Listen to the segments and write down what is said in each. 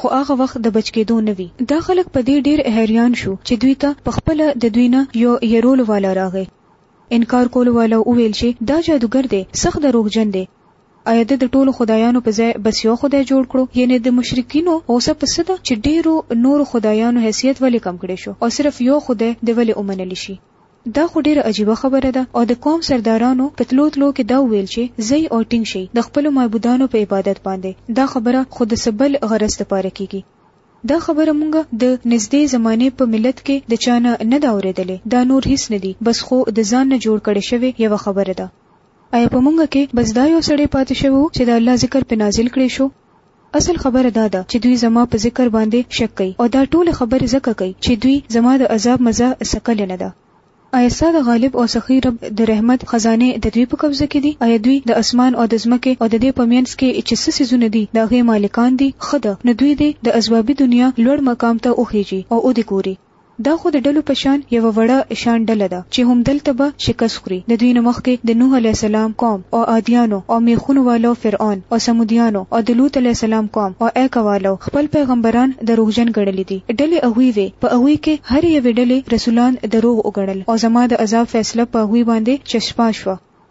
خو هغه وخت د بچ کېدو نه وي. دا خلک په دې ډېر حیریان شو چې دوی ته په خپله د دوی نه یو یرولو والا راغی. انکار کولو والا وویل چې دا جادوګر دی، سخت دروغجن دی. ایا ده د ټولو خدایانو په ځای بس یو خدای جوړ کړو؟ یعنې د مشرکینو غوسه په څه ده چې ډېرو نورو خدایانو حیثیت ولې کم کړی شو او صرف یو خدای دې ولې ومنل شي؟ دا خو ډېره عجیبه خبره ده او د قوم سردارانو په تلو تلو کې دا وویل چې ځئ او ټینګ شئ د خپلو معبودانو په عبادت باندې، دا خبره خو د څه بل غرض لپاره کېږي. دا خبره مونږ د نږدې زمانې په ملت کې د چا نه نه ده اورېدلې، دا نور هیڅ نه دي بس خو د ځان نه جوړ کړې شوې یوه خبره ده. ایا په مونږ کې بس دا یو سړی پاتې شوی و چې د الله ذکر پرې نازل کړې شو؟ اصل خبره دا ده چې دوی زما په ذکر باندې شک کوي او دا ټولې خبرې ځکه کوي چې دوی زما د عذاب مزه څکلې نه ده. ایا ستا د غالب او سخي رب د رحمت خزانې د دوی په قبضه کې دي؟ ایا دوی د اسمان او د ځمکې او د دې په مینځ کې چې څه څیزونه دي د هغې مالکان دي؟ ښه ده نو دوی دې د عذبابي دنیا لوړ مقام ته وخېژي او ودې ګوري. دا خو د ډلو په شان یوه وړه شان ډله ده چې همدلته به شکست خوري، د دوی نه مخکې د نوح علیه السلام قوم او عادیانو او میخونو والو فرعون او ثمودیانو او د لوط علیه السلام قوم او ایکه والو خپل پیغمبران دروغجن ګڼلي دي، ډلې هغوی وې، په هغوی کې هرې یوې ډلې رسولان دروغ وګڼل او زما د عذاب فیصله په هغوی باندې چسپا شوه.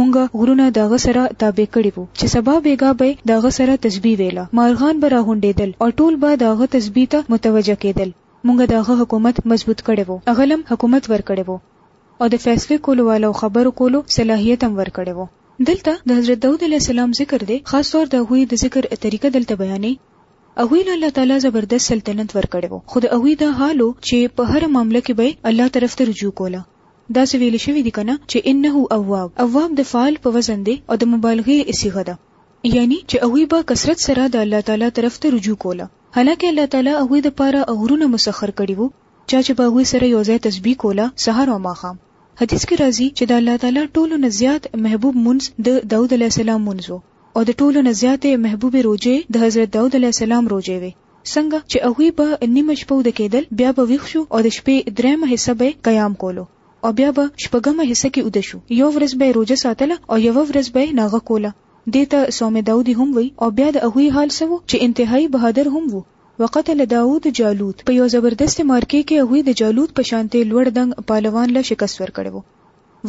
مونږ غرونه د هغه سره تابع کړي وو چې سبا بېګا به د هغه سره تسبیح ویله، مارغان به راغونډېدل او ټول به د هغه تسبیح ته متوجه کېدل، مونږ د هغه حکومت مضبوط کړی وو، هغه لم حکومت ورکړی وو او د فیصلې کولو والا او خبرو کولو صلاحیت هم ورکړی وو. دلته د حضرت داود علیه السلام ذکر دی، خاص طور د هغوی د ذکر طریقه دلته بیانوي، هغوی له الله تعالی زبردست سلطنت ورکړی وو، خو د هغوی دا حال وو چې په هره معامله کې به یې الله طرف ته رجوع کوله، داسې ویل شوي دي کنه چې انه اواب اواب د فعل په وزن دی او د مبالغې صیغه ده یعنی چې هغوی به کثرت سره د الله تعالی طرف ته رجوع کوله حالانکه الله تعالی هغوی د پاره غرونه مسخر کړي وو چا چې په هغوی سره یو ځای تسبیح کوله سهار او ماښام حدیث کې راځي چې د الله تعالی ټولو نه زیات محبوب منځ د داود علی السلام منځ او د ټولو نه زیاتې محبوب روجه د حضرت داود علی السلام روجه وي څنګه چې هغوی به نیمه شپه وده کېدل بیا به ویښ شو او د شپې درېیمه حصه به یې قیام کولو او بیا به شپږمه حصه کې وده شو، یوه ورځ به یې روژه ساتله او یوه ورځ به یې ناغه کوله، دې ته صوم داودی هم وایي او بیا د هغوی حال څه وو چې انتهايي بهادر هم وو، وقتل داود جالوت، په یوه زبردستې معرکې کې هغوی د جالوت په شانتې لوړ دنګ پهلوان له شکست ورکړی وو،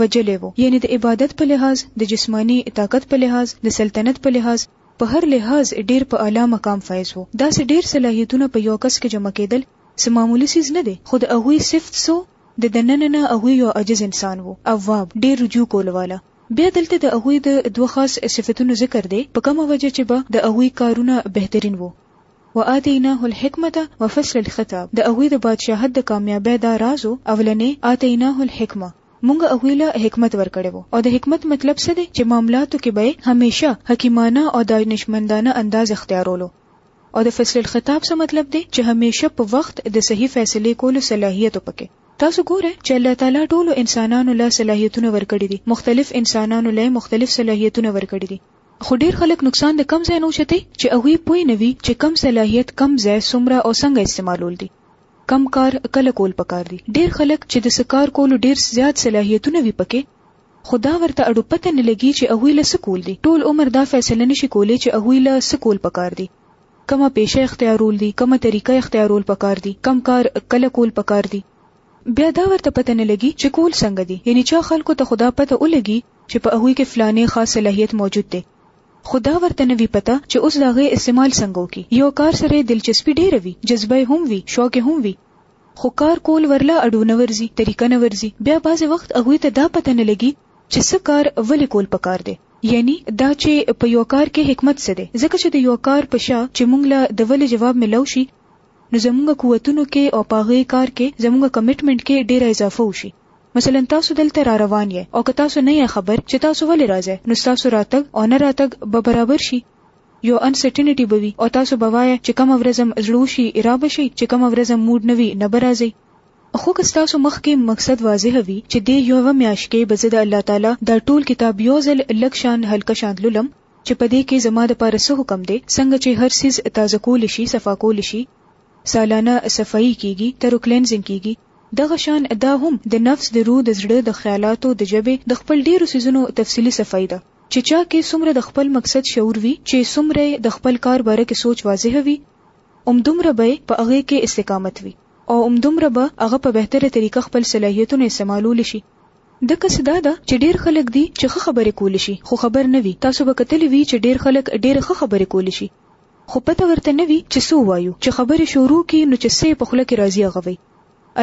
وژلی وو، یعنې د عبادت په لحاظ، د جسماني طاقت په لحاظ، د سلطنت په لحاظ، په هر لحاظ ډیر په اعلی مقام فایز وو داسې ډیر صلاحیتونه په یو کس کې جمع کیدل څه معمولی څیز نه دی خو د هغوی صفت څه وو د دننه نه هغوی یو عاجز انسان وو اواب ډیر رجوع کولو والا بیا دلته د هغوی د دوه خاص صفتونو ذکر دی په کومه وجه چې به د هغوی کارونه بهترین وو وآتیناه الحکمة وفصل الخطاب د هغوی د بادشاهت د کامیابی دا راز وو اولنې آتیناه الحکمة. مونږ هغوی له حکمت ورکړی وو او د حکمت مطلب څه دی چې معاملاتو کې به همیشه حکیمانه او دانشمندانه انداز اختیارولو او د فصل الخطاب څه مطلب دی چې همیشه په وخت د صحیح فیصلې کولو صلاحیت پکې تاسو ګوره چې الله تعالی ټول انسانانو له صلاحیتونه ورکړي دي مختلف انسانانو له مختلف صلاحیتونه ورکړي دي خو ډیر خلک نقصان د کم ځای نه وشتي چې هغه پوی نه وي چې کم صلاحیت کم ځای سمره او څنګه استعمالول دي کم کار کله کول پکار دي ډیر خلک چې د څه کار کولو ډیر زیات صلاحیتونه وي پکې خو دا ورته اړو پته نه لګي چې هغوی له څه کول دي ټول عمر دا فیصله نشي کولی چې هغوی له څه کول پکار دي کومه پیشه اختیارول دي کومه طریقه اختیارول پکار دي کم کار کله کول پکار دي بیا دا ورته پته نه لګي چې کول څنګه دي یعنی چا خلکو ته خدا پته ولګي چې په هغوی کې فلانه خاص صلاحیت موجود دی خو دا ورته نه وي پته چې اوس د هغې استعمال څنګه وکړي. يو کار سره يې دلچسپي ډېره وي، جذبه يې هم وي، شوق يې هم وي، خو کار کول ورله اډو نه ورځي، طريقه نه ورځي، بيا بعضې وخت هغوی ته دا پته نه لګي چې څه کار ولې کول پکار دی، يعني دا چې په يوه کار کې حکمت څه دی، ځکه چې د يوه کار په شا چې موږ له د ولې جواب ملاو شي، نو زموږ قوتونو کې او په هغې کار کې زموږ کمټمنټ کې ډېره اضافه وشي. مثلا تاسو دلته را روان یئ او که تاسو نه یئ خبر چې تاسو ولې راځئ نو ستاسو راتګ او نه راتګ به برابر شي. یو ان سرټینټي به وي او تاسو به وایئ چې کومه ورځ هم زړه وشي را به شئ چې کومه ورځ هم موډ نه وي نه به راځئ. خو که ستاسو مخکې مقصد واضح وي چې دې یوه میاشت کې به زه د الله تعالی دا ټول کتاب یو ځل لږ شان هلکه شان لولم چې په دې کې زما د پاره څه حکم دی څنګه چې هر څیز تازه کول شي صفا کول شي سالانه صفايي کیږي ترو کلینزنګ کیږي دغه شان دا هم د نفس، د روح، د زړه، د خیالاتو، د ژبې، د خپل ډېرو څیزونو تفصیلي صفايي ده، چې چا کې څومره د خپل مقصد شعور وي، چې څومره یې د خپل کار باره کې سوچ واضح وي، همدومره به یې په هغې کې استقامت وي او همدومره به هغه په بهتره طریقه خپل صلاحیتونه استعمالولی شي. دقه څه دا ده، چې ډېر خلک دي، چې ښه خبرې کولی شي، خو خبر نه وي، تاسو به کتلي وي، چې ډېر خلک ډېرې ښه خبرې کولی شي، خو پته ورته نه وي چې څه ووايو چې خبرې شروع کړي نو چې څه يې په خوله کې راځي هغه وايي.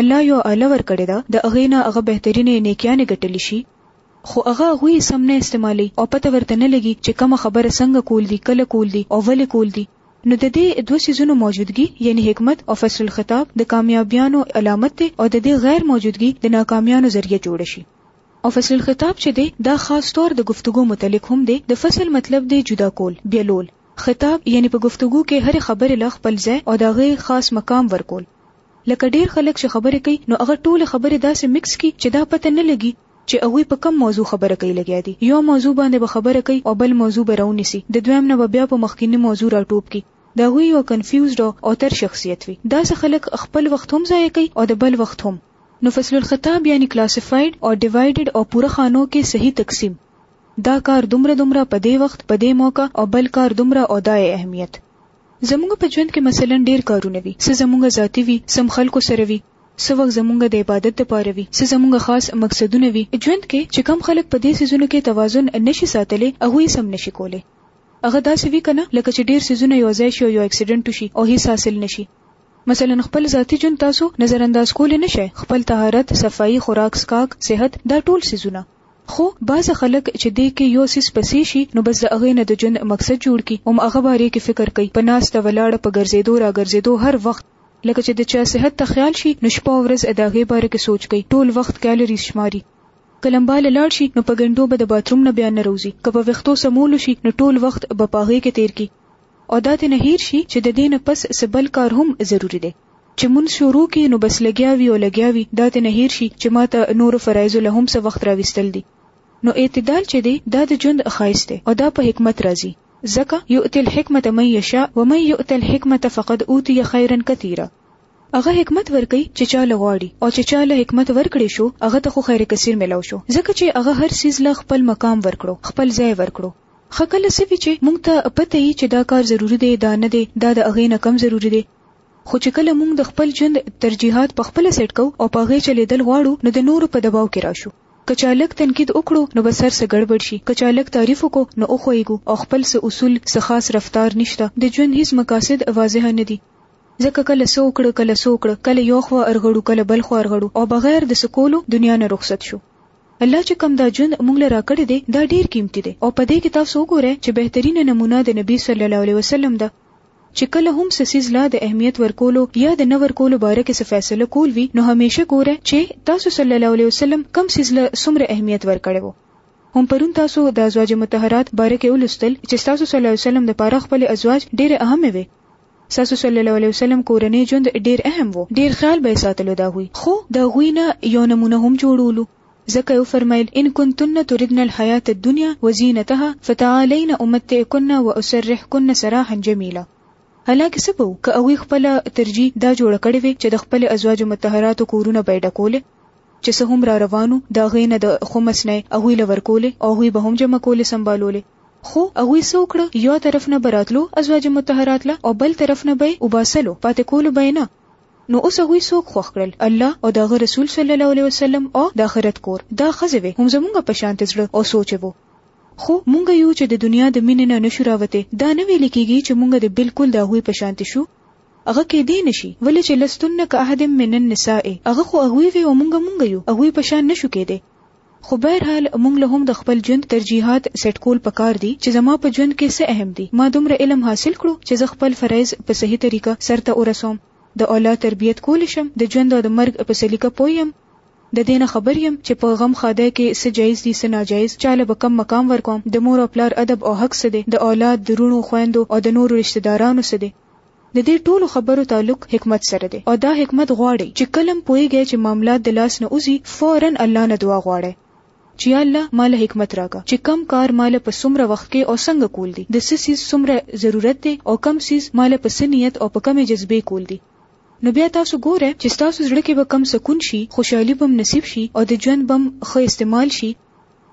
الله يو اله ورکړې ده د هغې نه هغه بهترينې نيکيانې ګټلی شي خو هغه هغوی يې سم نه استعمالوي او پته ورته نه لګي چې کومه خبره څنګه کول دي کله کول دي او ولې کول دي نو د دې دوه څيزونو موجودګي يعنې حکمت او فصل الخطاب د کاميابيانو علامت دی او د دې غير موجودګي د ناکاميانو ذريعه جوړه شي. او فصل الخطاب چې دی دا خاص طور د ګفتګو متعلق هم دی، د فصل مطلب دی جدا کول، بېلول، خطاب یعنی په ګفتګو کې هرې خبرې له خپل ځای او د هغې خاص مقام ورکول، لکه ډېر خلک چې خبرې کوي نو هغه ټولې خبرې داسې مکس کړي چې دا پته نه لګي چې هغوی په کوم موضوع خبره کوي لګیا دي یو موضوع باندې به خبره کوي او بل موضوع به راونیسي د دویم نه به بیا په مخکیني موضوع راټوپ کړي د هغوی یو کنفیوزډ او تر شخصیت وي داسې خلک خپل وخت هم ضایع کوي او د بل وخت هم نو فصل الخطاب یعنی کلاسیفاید او ډیوایډډ او پوره خانو کې صحیح تقسیم دا کار دومره دومره په دې وخت په دې موقع او بل کار دومره او دا یې اهمیت زمونږ په ژوند کې مثلا ډیر کارونه وي څه زمونږ ذاتي وي څه هم خلکو سره وي څه وخت زمونږ د عبادت لپاره وي څه زمونږ خاص مقصدونه وي ژوند کې چې کم خلک په دې سيزونو کې توازن نشي ساتلی هغه یې سم نشي کولی هغه داسې وي کنه لکه چې ډیر سيزونه یو ځای شي او یو اکسیډنټ وشي او هیڅ حاصل نشي مثلا خپل ذاتي ژوند تاسو نظر انداز کولی نه شئ، خپل طهارت، صفايي، خوراک څښاک، صحت دا ټول څيزونه. خو بعض خلک چې دې کې يو څيز پسې شي نو بس د هغې نه د ژوند مقصد جوړ کړي هم هغه بارې کې فکر کوي، په ناسته ولاړه، په ګرځيدو را ګرځيدو هر وخت. لکه چې د چا صحت ته خيال شي نو شپه او ورځ د هغې باره کې سوچ کوي، ټول وخت کالريز شماري. که لمباله لاړ شي نو په ګنډو به د باتروم نه بيا نه روځي، که په ويښتو سمولو شي نو ټول وخت به په هغې کې تير کړي. او دا ترې نه هیر شي چې د دې نه پس څه بل کار هم ضروري دی. چې مونځ شروع کړي نو بس لګیا وي او لګیا وي، دا ترې نه هیر شي چې ما ته نورو فرایضو له هم څه وخت راویستل دي. نو اعتدال چې دی دا د ژوند ښایست دی او دا په حکمت راځي، ځکه، یؤتي الحکمة من یشاء ومن یؤت الحکمة فقد اوتی خیرا کثیرا، هغه حکمت ورکوي چې چا له غواړي او چې چا له حکمت ورکړې شو هغه ته خو خیر کثیر ملاو شو، ځکه چې هغه هر څیز له خپل مقام ورکړو، خپل ځای ورکړو. خه کله سوي چې مونږ ته پته یي چې دا کار ضروري دی دا نه دی دا د هغې نه کم ضروري دی خو چې کله مونږ د خپل ژوند ترجیحات په خپل سیټ کو او په هغې چلیدل غواړو نو د نورو په دباو کې راشو که چا لږ تنقید وکړو نو به سر څه ګړبړ شي که چا لږ تعریف وکړو نو وخویږو او خپل څه اصول څه خاص رفتار نشته د ژوند هیڅ مقاصد واضح نه دي ځکه کله څه وکړه کله څه وکړه کله یو خوا ارغړو کله بل خوا ارغړو او بغیر د سکولو دنیا نه رخصت شو الله چې کوم دا ژوند موږ له راکړی دی دا ډیر قیمتی دی او په دی کې تاسو وګوری چې بهترینه نمونه د نبی صلی الله علیه وسلم ده چې کله هم څه څیز لا د اهمیت ورکولو یا د نه ورکولو باره کې څه فیصله کول وي نو همیشه ګوره چې تاسو صلی الله علیه وسلم کم څیز له څومره اهمیت ورکړی وو هم پرون تاسو د ازواج متطهرات باره کې ولوستل چې تاسو صلی الله علیه وسلم د پاره خپل ازواج ډېر اهم وي ستاسو صلی الله علیه وسلم کورنی ژوند ډیر اهم وو ډیر خیال به ساتلو دا هوی خو دا هوی نه یو نمونه هم جوړولو ځکه یو فرمایل ان کنتن تردن الحیات الدنیا وزینتها فتعالین امتعکن واسرحکن سراحا جمیلا حالانکه څه به که هغوی خپل ترجیح دا جوړه کړې وي چې د خپل ازواج متحراتو کورونه به ډکول چې څه هم را روانو دا غینه د خمس نه هغوی لور کولې او هغوی به هم جمع کولې سمبالولې خو هغوی څه وکړه یو طرف نه به راتلو ازواج مطهرات له او بل طرف نه به وباسلو پاتې کولو به نه نو اوس هغوی څوک خوښ کړل الله او د هغه رسول صلی الله علیه وسلم او د آخرت کور دا ښځې وې هم زمونږ په شان ته زړه او سوچ وو خو مونږ یو چې د دنیا د مینې نه نشو راوته دا نه ویل کېږي چې مونږ د بالکل د هغوی په شان ته شو هغه کې دی نشي ولې چې لستن که احد من النساء هغه خو هغوی وي او مونږ مونږ یو هغوی په شان نشو کېدی خو بهرحال موږ له هم د خپل ژوند ترجیحات سیټ کول پکار دي چې زما په ژوند کې څه اهم دي ما دومره علم حاصل کړو چې زه خپل فرایض په صحیح طریقه سر ته ورسوم د اولاد تربیت کولی شم د ژوند او د مرګ په سلیقه پوه یم د دې نه خبر یم چې په غم ښادۍ کې څه جایز دي څه ناجایز چا له به کوم مقام ورکوم د مور او پلار ادب او حق څه دی د اولاد د روڼو خویندو او د نورو رشته دارانو څه دی د دې ټولو خبرو تعلق حکمت سره دی او دا حکمت غواړی چې کله هم پوهیږی چې معاملات د لاس نه وځی فوراً الله نه دعا غواړی چې یا الله ماله حکمت راکه چې کوم کار ماله په څومره وخت کې او څنګه کول دي د څه څیز څومره ضرورت دی او کوم څیز ماله په څه نیت او په کومې جذبې کول دي نو بیا تاسو ګوره چې ستاسو زړه کې به کوم سکون شي خوشحالی به هم نصیب شي او د ژوند به هم ښه استعمال شي.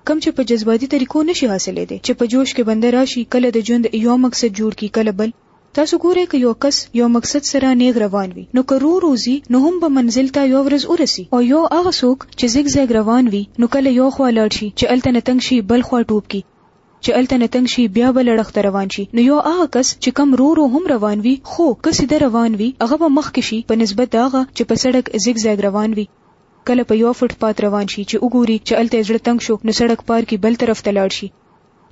کوم چې په جذباتي طریقو نه شي حاصلېدی، چې په جوش کې بنده راشي، کله د ژوند یو مقصد جوړ کړي، کله بل. تاسو ګورئ که یو کس یو مقصد سره نېغ روان وي، نو که رو رو ځي، نو هم به منزل ته یوه ورځ ورسي او یو هغه څوک چې زیګ زیګ روان وي، نو کله یو خوا لاړ شي، چې هلته نه تنګ شي، بل خوا ټوپ کړي، چې هلته نه تنګ شي، بیا بل اړخ ته روان شي، نو یو هغه کس چې کوم رو رو هم روان وي، خو که سیده روان وي، هغه به مخکې شي په نسبت د هغه چې په سړک زیګ زیګ روان وي. کله په یوه فوټ پات روان شي چې وګوري چې هلته یې زړه تنګ شو نو سړک پار کړي بل طرف ته لاړ شي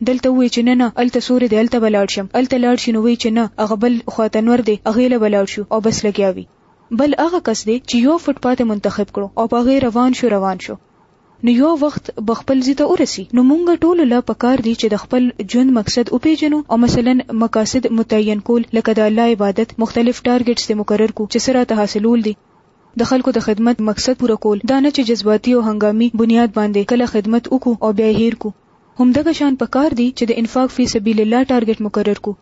دلته ووایي چې نه نه هلته سوری دی هلته به لاړ شم هلته لاړ شي نو وایي چې نه هغه بل خوا ته نور دی هغې له به لاړ شو او بس لګیا وي بل هغه کس دی چې یو فوټ پات منتخب کړو او په هغې روان شو روان شو نو یو وخت به خپل ځای ته ورسي نو مونږ ټولو له پکار دي چې د خپل ژوند مقصد وپیژنو او مثلا مقاصد متعین کول لکه د الله عبادت مختلف ټارګټس ته مقرر کو چې سره ته حاصلول دي د خلکو د خدمت مقصد پوره کول، دا نه چې جذباتي او هنګامي بنیاد باندې کله خدمت وکړو او بیا یې هیر کړو. همدغه شان په کار دي چې د انفاق فی سبیل الله ټارګټ مقرر کړو.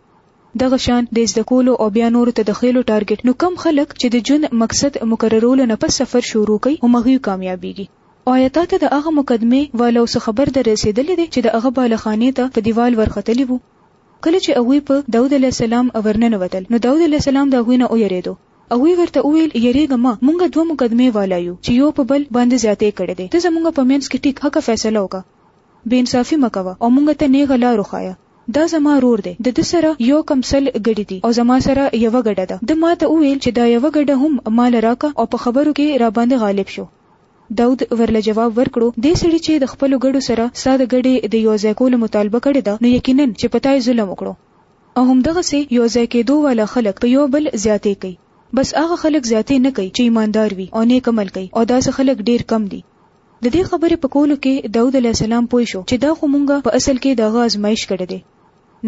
دغه شان د زده کولو او بیا نورو ته د خېلو ټارګټ، نو کوم خلک چې د ژوند مقصد مقررولو نه پس سفر شروع کوي همغوی کامیابیږي. او ایا تاته د هغه مقدمې والو څه خبر در رسیدلی دی چې د هغه بالا خانې ته په دیوال ورختلي وو؟ کله چې هغوی په، داود علیه السلام، ورننوتل، نو داود علیه السلام د هغوی نه ویریدو. هغوی ورته وویل، یریږه مه، مونږ دوه مقدمې والا یو، چې یو په بل باندې زیاتی کړی دی، ته زمونږ په منځ کې ټیک، حقه فیصله وکړه، بې انصافي مه کوه او مونږ ته نیغه لار وښایه، دا زما ورور دی، د ده سره یو کم سل ګډې دي او زما سره یوه ګډه ده، ده ما ته وویل، چې دا یوه ګډه هم ماله راکړه او په خبرو کې راباندې غالب شو. داود ورله جواب ورکړو، دې سړي چې د خپلو ګډو سره ستا د ګډې د یو ځای کولو مطالبه کړې ده، نو یقیناً چې په تا یې ظلم وکړو. او همدغسې يو ځای کېدو والا خلک په يو بل زياتې کوي. بس هغه خلک زياتې نه کوي چې ايماندار وي او نېک عمل کوي او داسې خلک ډېر کم دي. د دې خبرې په کولو کې داود عليه السلام پوه شو چې دا خو مونږ په اصل کې د هغه ازمايش کړی دی.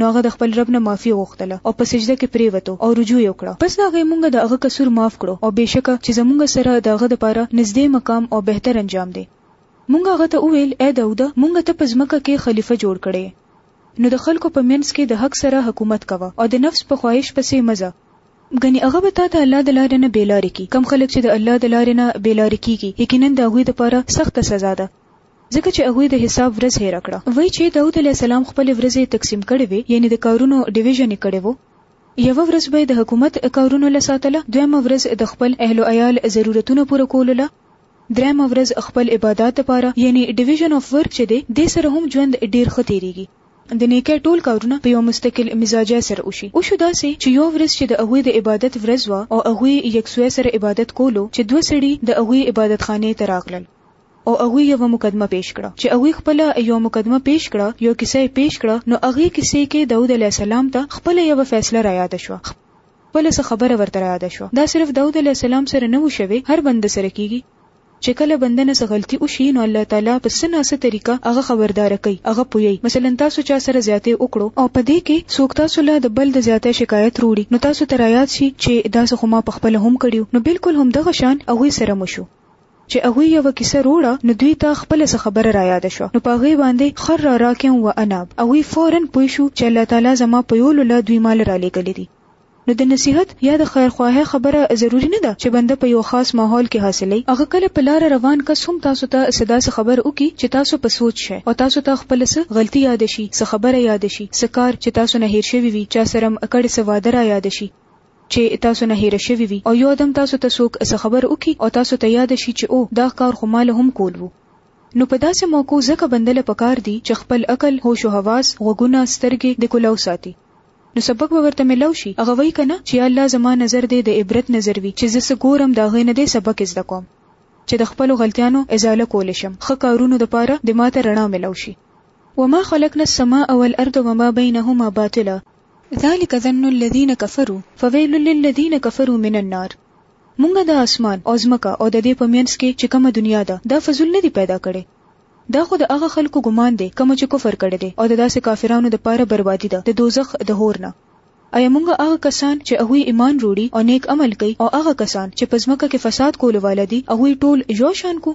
نو هغه د خپل رب نه معافي وغوښتله او په سجده کې پرېوتو او رجوع يې وکړه. پس د هغې مونږ د هغه قصور معاف کړو او بېشکه چې زمونږ سره د هغه دپاره نزدې مقام او بهتر انجام دی. مونږ هغه ته وويل، ای داوده! مونږ ته په ځمکه کې خليفه جوړ کړی. نو د خلکو په منځ کي د حق سره حکومت کوه او د نفس په خواهش پسي مه ځه، ګني هغه به تاته الله د لاري نه بې لاري کي، کوم خلک چي د الله د لاري نه بې لاري کيږي يقيناً د هغوی د پاره سخته سزا ده، ځکه چي هغوی د حساب ورځ هېره کړه. وایي چي داود عليه السلام خپلي ورځي تقسيم کړي وې، يعني د کارونو ډويژن يې کړی وو، يوه ورځ به يې د حکومت کارونو له ساتله، دويمه ورځ د خپل اهل و عيال ضرورتونه پوره کولو له، درېمه ورځ خپل عبادات لپاره یعنی ډویژن اف ورک چې دی دې سره هم ژوند ډېر ښه تېرېږي. د نېکۍ ټول کارونه په یوه مستقل مزاجۍ سره وشي. وشو داسې چې یوه ورځ چې د هغوی د عبادت ورځ وه او هغوی یکسوی سره عبادت کولو چې دوه سړي د هغوی عبادت خانې ته راغلل او هغوی یوه مقدمه پېش کړه. چې هغوی خپله یوه مقدمه پېش کړه، یوه کیسه یې پېش کړه نو هغې کیسې کې داود علیه السلام ته خپله یوه فیصله رایاده شوه. بله څه خبره ورته را یاده شوه، دا صرف داود علیه السلام سره نه وو شوې، هر بنده سره کیږي، چې کله بنده نه څه غلطي وشي نو الله تعالی په څه نا څه طریقه هغه خبرداره کوي، هغه پوهیي، مثلا تاسو چا سره زیاتی وکړو، او په دې کې څوک تاسو له د بل د زیاتی شکایت روړي، نو تاسو ته را یاد شي، چې داسې خو ما په خپله هم کړي وو، نو بالکل همدغه شان هغوی سره هم وشو. چې هغوی یوه کیسه روړه نو دوی ته خپله څه خبره را یاده شوه نو په هغې باندې خر راکع و اناب هغوی فوراً پوه شو چې الله تعالی زما په یولو له دوی مال را لېږلي دي نو د نصیحت یا د خیرخواهۍ خبره ضروري نه ده چې بنده په یوه خاص ماحول کې حاصلوي هغه کله په لاره روان کس هم تاسو ته څه داسې خبره وکړي چې تاسو په سوچ شئ او تاسو ته خپله څه غلطي یاده شي څه خبره یاده شي څه کار چې تاسو نه هېر شوی وي چا سره مو کړی څه وعده را یاده شي چې تاسو نه هېره شوي وي او يودم تاسو ته څوک څه خبر وکړي او تاسو ته ياد شي چې او دا کار خو ما له هم کول وو. نو په داسې موقعو ځکه بنده له پکار دي چې خپل عقل، هوش و حواس، غوږونه، سترګې، د کلو ساتي. نو سبق به ورته ملاو شي. هغه وايي کنه چې يا الله زما نظر دې د عبرت نظر وي چې زه څه ګورم د هغې نه دې سبق زده کوم چې د خپلو غلطيانو ازاله کول شم ښه کارونو د پاره دې ماته رڼا ملاو شي. وما خلقنا السماء والارض وما بينهما باطلا ذلک ظن الذین کفروا فویل للذین کفروا من النار مونږ دا اسمان او ځمکه او ددې په مینځ کې چې کومه دنیا ده دا فضول نه دي پیدا کړي دا خو د هغه خلکو ګمان دی کومو چې کفر کړی دی او د داسې کافرانو دپاره بربادي ده د دوزخ د هور نه ایا مونږ هغه کسان چې هغوی ایمان روړي او نیک عمل کوي او هغه کسان چې په ځمکه کې فساد کولو والا دي هغوی ټول یو شان کو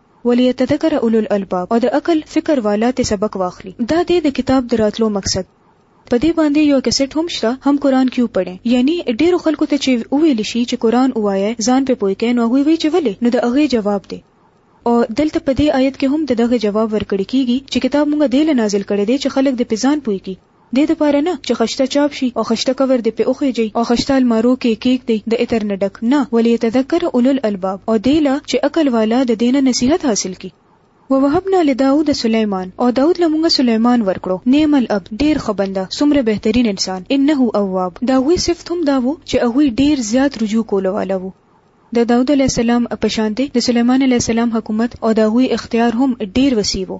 وليتذکر اولو الالباب او د عقل، فکر، والا ترې سبق واخلي. دا دی د کتاب د راتلو مقصد. په دې باندې يو کسټ هم شته، هم قرآن کيو پړې. يعني ډېرو خلکو ته چې وويل شي چې قرآن ووايه، ځان پرې پوه کړئ، نو هغوی وايي چې ولې؟ نو د هغې جواب دی. او دلته په دې آيت کې هم د دغه جواب ورکړې کېږي چې کتاب مونږ دې له نازل کړې دی چې خلک دې پرې ځان پوه کړي. دې دپاره نه چې خشته چاپ شي او خشته کور دې پۀ اوخېجئ او خشته المارو کښې يې کېږدئ د عطر نه ډک نه وليتذکر اولو الالباب او دې له چې عقل والا د دې نه نصيحت حاصل کړي. ووهبنا لداؤد سليمان او داؤد له مونږ سليمان ورکړو نعم العبد ډېر ښه بنده څومره بهترين انسان انه اواب د هغوي صفت هم دا وو چې هغوي ډېر زيات رجوع کولو والا وو د داؤد عليه السلام پشانتې د سليمان عليه السلام حکومت او د هغوي اختيار هم ډېر وسيع وو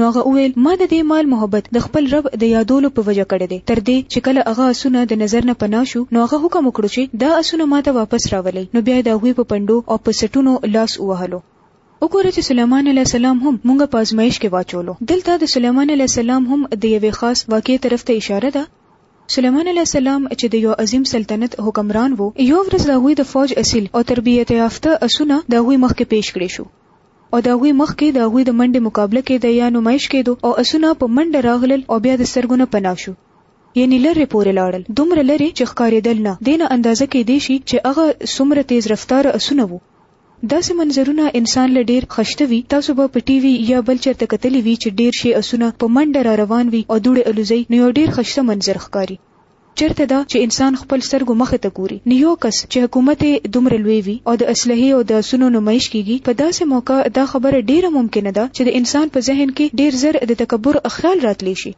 نو هغه وویل، ما د دې مال محبت د خپل رب د یادولو په وجه کړی دی، تر دې چې کله هغه اسونه د نظر نه پناه شو، نو هغه حکم وکړو چې دا اسونه ما ته واپس راولئ، نو بیا یې د هغوی په پنډو او په سټونو لاس ووهلو. وګوره چې سلیمان علیه السلام هم مونږ په ازمایش کې واچولو. دلته د سلیمان علیه السلام هم د یوې خاص واقعې طرف ته اشاره ده. سلیمان علیه السلام چې د یو عظیم سلطنت حکمران وو، یوه ورځ د هغوی د فوج اصیل او تربیت یافته اسونه د هغوی مخکې پیش کړې شو. او د هغوی مخکې د هغوی د منډې مقابله کېده یا نمایش کېدو او اسونه په منډه راغلل او بیا د سترګو نه پناه شو یعنی لرې پورې لاړل دومره لرې چې ښکارېدل نه دې نه اندازه کېدی شي چې هغه څومره تېز رفتاره اسونه وو داسې منظرونه انسان له ډېر خشته وي تاسو به په ټي وي یا بل چېرته کتلي وي چې ډېر شې اسونه په منډه را روان وي او دوړې الوزي نو یو ډېر خشته منظر ښکاري. چرته ده چې انسان خپل سترګو مخ ته ګوري نو يو کس چې حکومت يې دومره لوی وي او د اسلحې او د اسونو نمايش کيږي په داسې موقع دا خبره ډيره ممکنه ده چې د انسان په ذهن کې ډير زر د تکبر خيال راتلی شي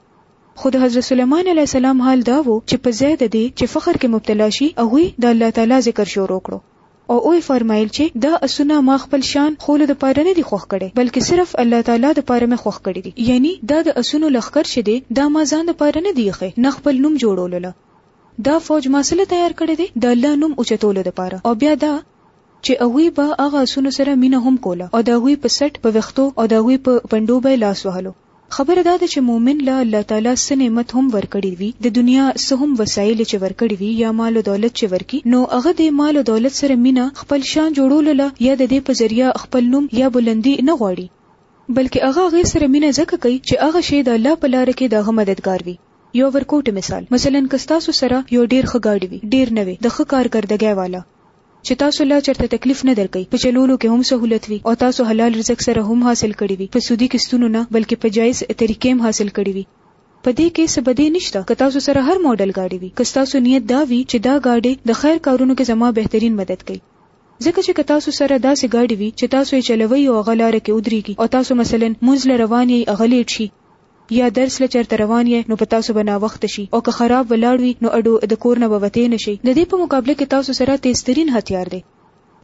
خو د حضرت سليمان عليه السلام حال دا وو چې په ځای د دې چې فخر کې مبتلا شي هغوی د الله تعالی ذکر شروع کړو او وې فرمایل چې دا اسونه ما خپل شان ښولو د پاره نه دي خوښ کړي بلکې صرف الله تعالی د پاره مې خوښ کړي دي یعنی دا د اسونو لښکر چې دی دا ما ځان د پاره نه دی ایښی نه خپل نوم جوړولو له دا فوج ما څه له تیار کړی دی د الله نوم اوچتولو د پاره او بیا دا چې هغوی به هغه اسونو سره مینه هم کوله او د هغوی په سټ په ویښتو او د هغوی په پنډو به لاس وهلو. خبره دا ده چې مؤمن له الله تعالی څه نعمت هم ورکړی وي، د دنیا څه هم وسایل یې چې ورکړي وي یا مال و دولت چې ورکړي، نو هغه دې مال و دولت سره مینه، خپل شان جوړولو له یا د دې په ذریعه خپل نوم یا بلندي نه غواړي، بلکې هغه هغې سره مینه ځکه کوي چې هغه شی د الله په لاره کې د هغه مددګار وي. یو ورکوټی مثال، مثلاً که ستاسو سره یو ډېر ښه ګاډی وي، ډېر نوی، د ښه کارکردګۍ والا، چې تاسو لا چرته تکلیف نه درکوي په چلولو کې هم سهولت وي او تاسو حلال رزق سره هم حاصل کړي وي په سودي قسطونو نه بلکې په جایز طریقې هم حاصل کړي وي. په دې کې څه بدې نشته که تاسو سره هر ماډل ګاډې وي که ستاسو نیت دا وي چې دا ګاډې د خیر کارونو کې زما بهترین مدد کوي ځکه چې که تاسو سره داسې ګاډې وي چې تاسو یې چلوي او هغه لاره کې ودریږي او تاسو مثلا لمونځ له روان یئ هغه لیټ شي یا درس له چرته روان یی نو په تاسو به ناوخته شي او که خراب ولاړ وي نو اډو د کور نه به وتې نه شي ددې په مقابله کې تاسو سره تیزترین هتیار دی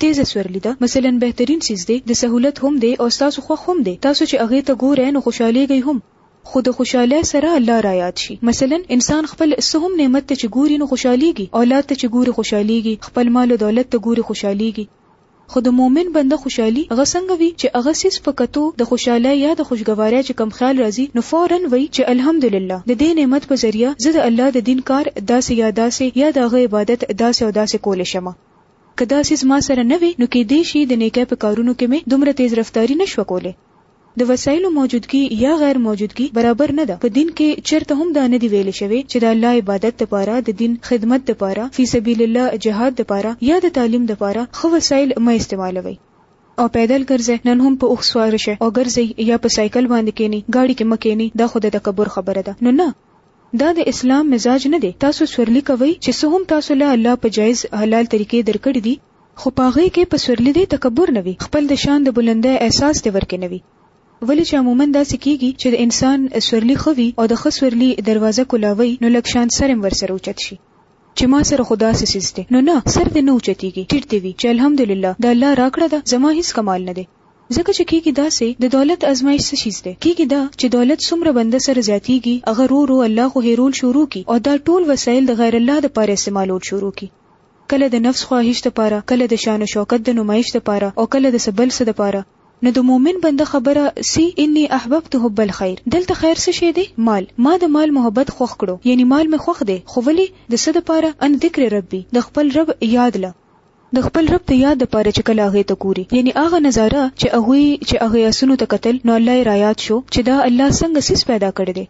تیزه سورلی ده مثلا بهترین څیز دی د سهولت هم دی او ستاسو خوښ هم دی تاسو چې هغې ته ګورئ نو خوشحالیږئ هم خو د خوشحالۍ سره الله رایاد شي مثلا انسان خپل څه هم نعمت ته چې ګوري نو خوشحالیږي اولاد ته چې ګوري خوشحالیږي خپل مال او دولت ته ګوري خوشحالیږي خو د مؤمن بنده خوشحالي هغه څنګه وي چې هغه څیز په کتو د خوشحالۍ یا د خوشګوارۍ چې کوم خیال راځي نو فوراً وایي چې الحمدلله د دې نعمت په ذریعه زه د الله د دین کار داسې یا داسې یا د هغه عبادت داسې او داسې کولی شم. که دا څیز ما سره نه وی نو کیدای شي د نیکۍ په کارونو کې مې دومره تیز رفتاري نه شوه کولی. د وسایلو موجودګي یا غیر موجودګي برابر نه ده، په دین کې چرته هم دا نه دي ویل شوي چې د الله عبادت دپاره، د دین خدمت دپاره، فی سبیل الله جهاد دپاره یا د تعلیم دپاره ښه وسایل مه استعمالوئ او پیدل ګرځئ، نن هم په اوښ سوار شئ او ګرځئ یا په سایکل باندې کېنئ، ګاډي کې مه کېنئ، دا خو د تکبر خبره ده، نو نه! دا د اسلام مزاج نه دی، تاسو سورلي کوئ چې څه هم تاسو له الله په جایز، حلال، طریقې درکړي دي، خو په هغوی کې پسورلي دې تکبر نه وي، خپل د شان د بلندۍ احساس دې ورکې نه وي، ولې چې عموماً داسې کېږي چې د انسان سورلي ښه وي او د ښه سورلي دروازه کلاوۍ نو لږ شان سر هم ورسره اوچت شي چې ما سره خو داسې څیز دی، نو نه، سر دې نه اوچتېږي، ټیټ دې وي چې الحمدلله د الله راکړه ده، زما هیڅ کمال نه دی، ځکه چې کېږي داسې د دولت ازمایش څه شیز دی، کېږي دا چې دولت څومره بنده سره زیاتېږي هغه رو رو الله خو هېرول شروع کړي او دا ټول وسایل د غیرالله دپاره استعمالول شروع کړي. کله د نفس خواهش دپاره، کله د شان و شوکت د نمایش دپاره او کله د څه بل څه دپاره، نو د مؤمن بنده خبره سی انی احببت حب الخیر، دلته خیر څه شی دی؟ مال، ما د مال محبت خوښ کړو، یعنی مال می خوښ دی، خو ولی؟ د څه دپاره؟ ان ذکر ربی، د خپل رب یاد له. د خپل رب د یاد دپاره چه کله هغه ته ګوری، یعنی هغه نظاره چه هغوی چه هغه آسونو ته کتل نو الله یې رایاد شو چه دا الله څنګه څیز پیدا کړی دی،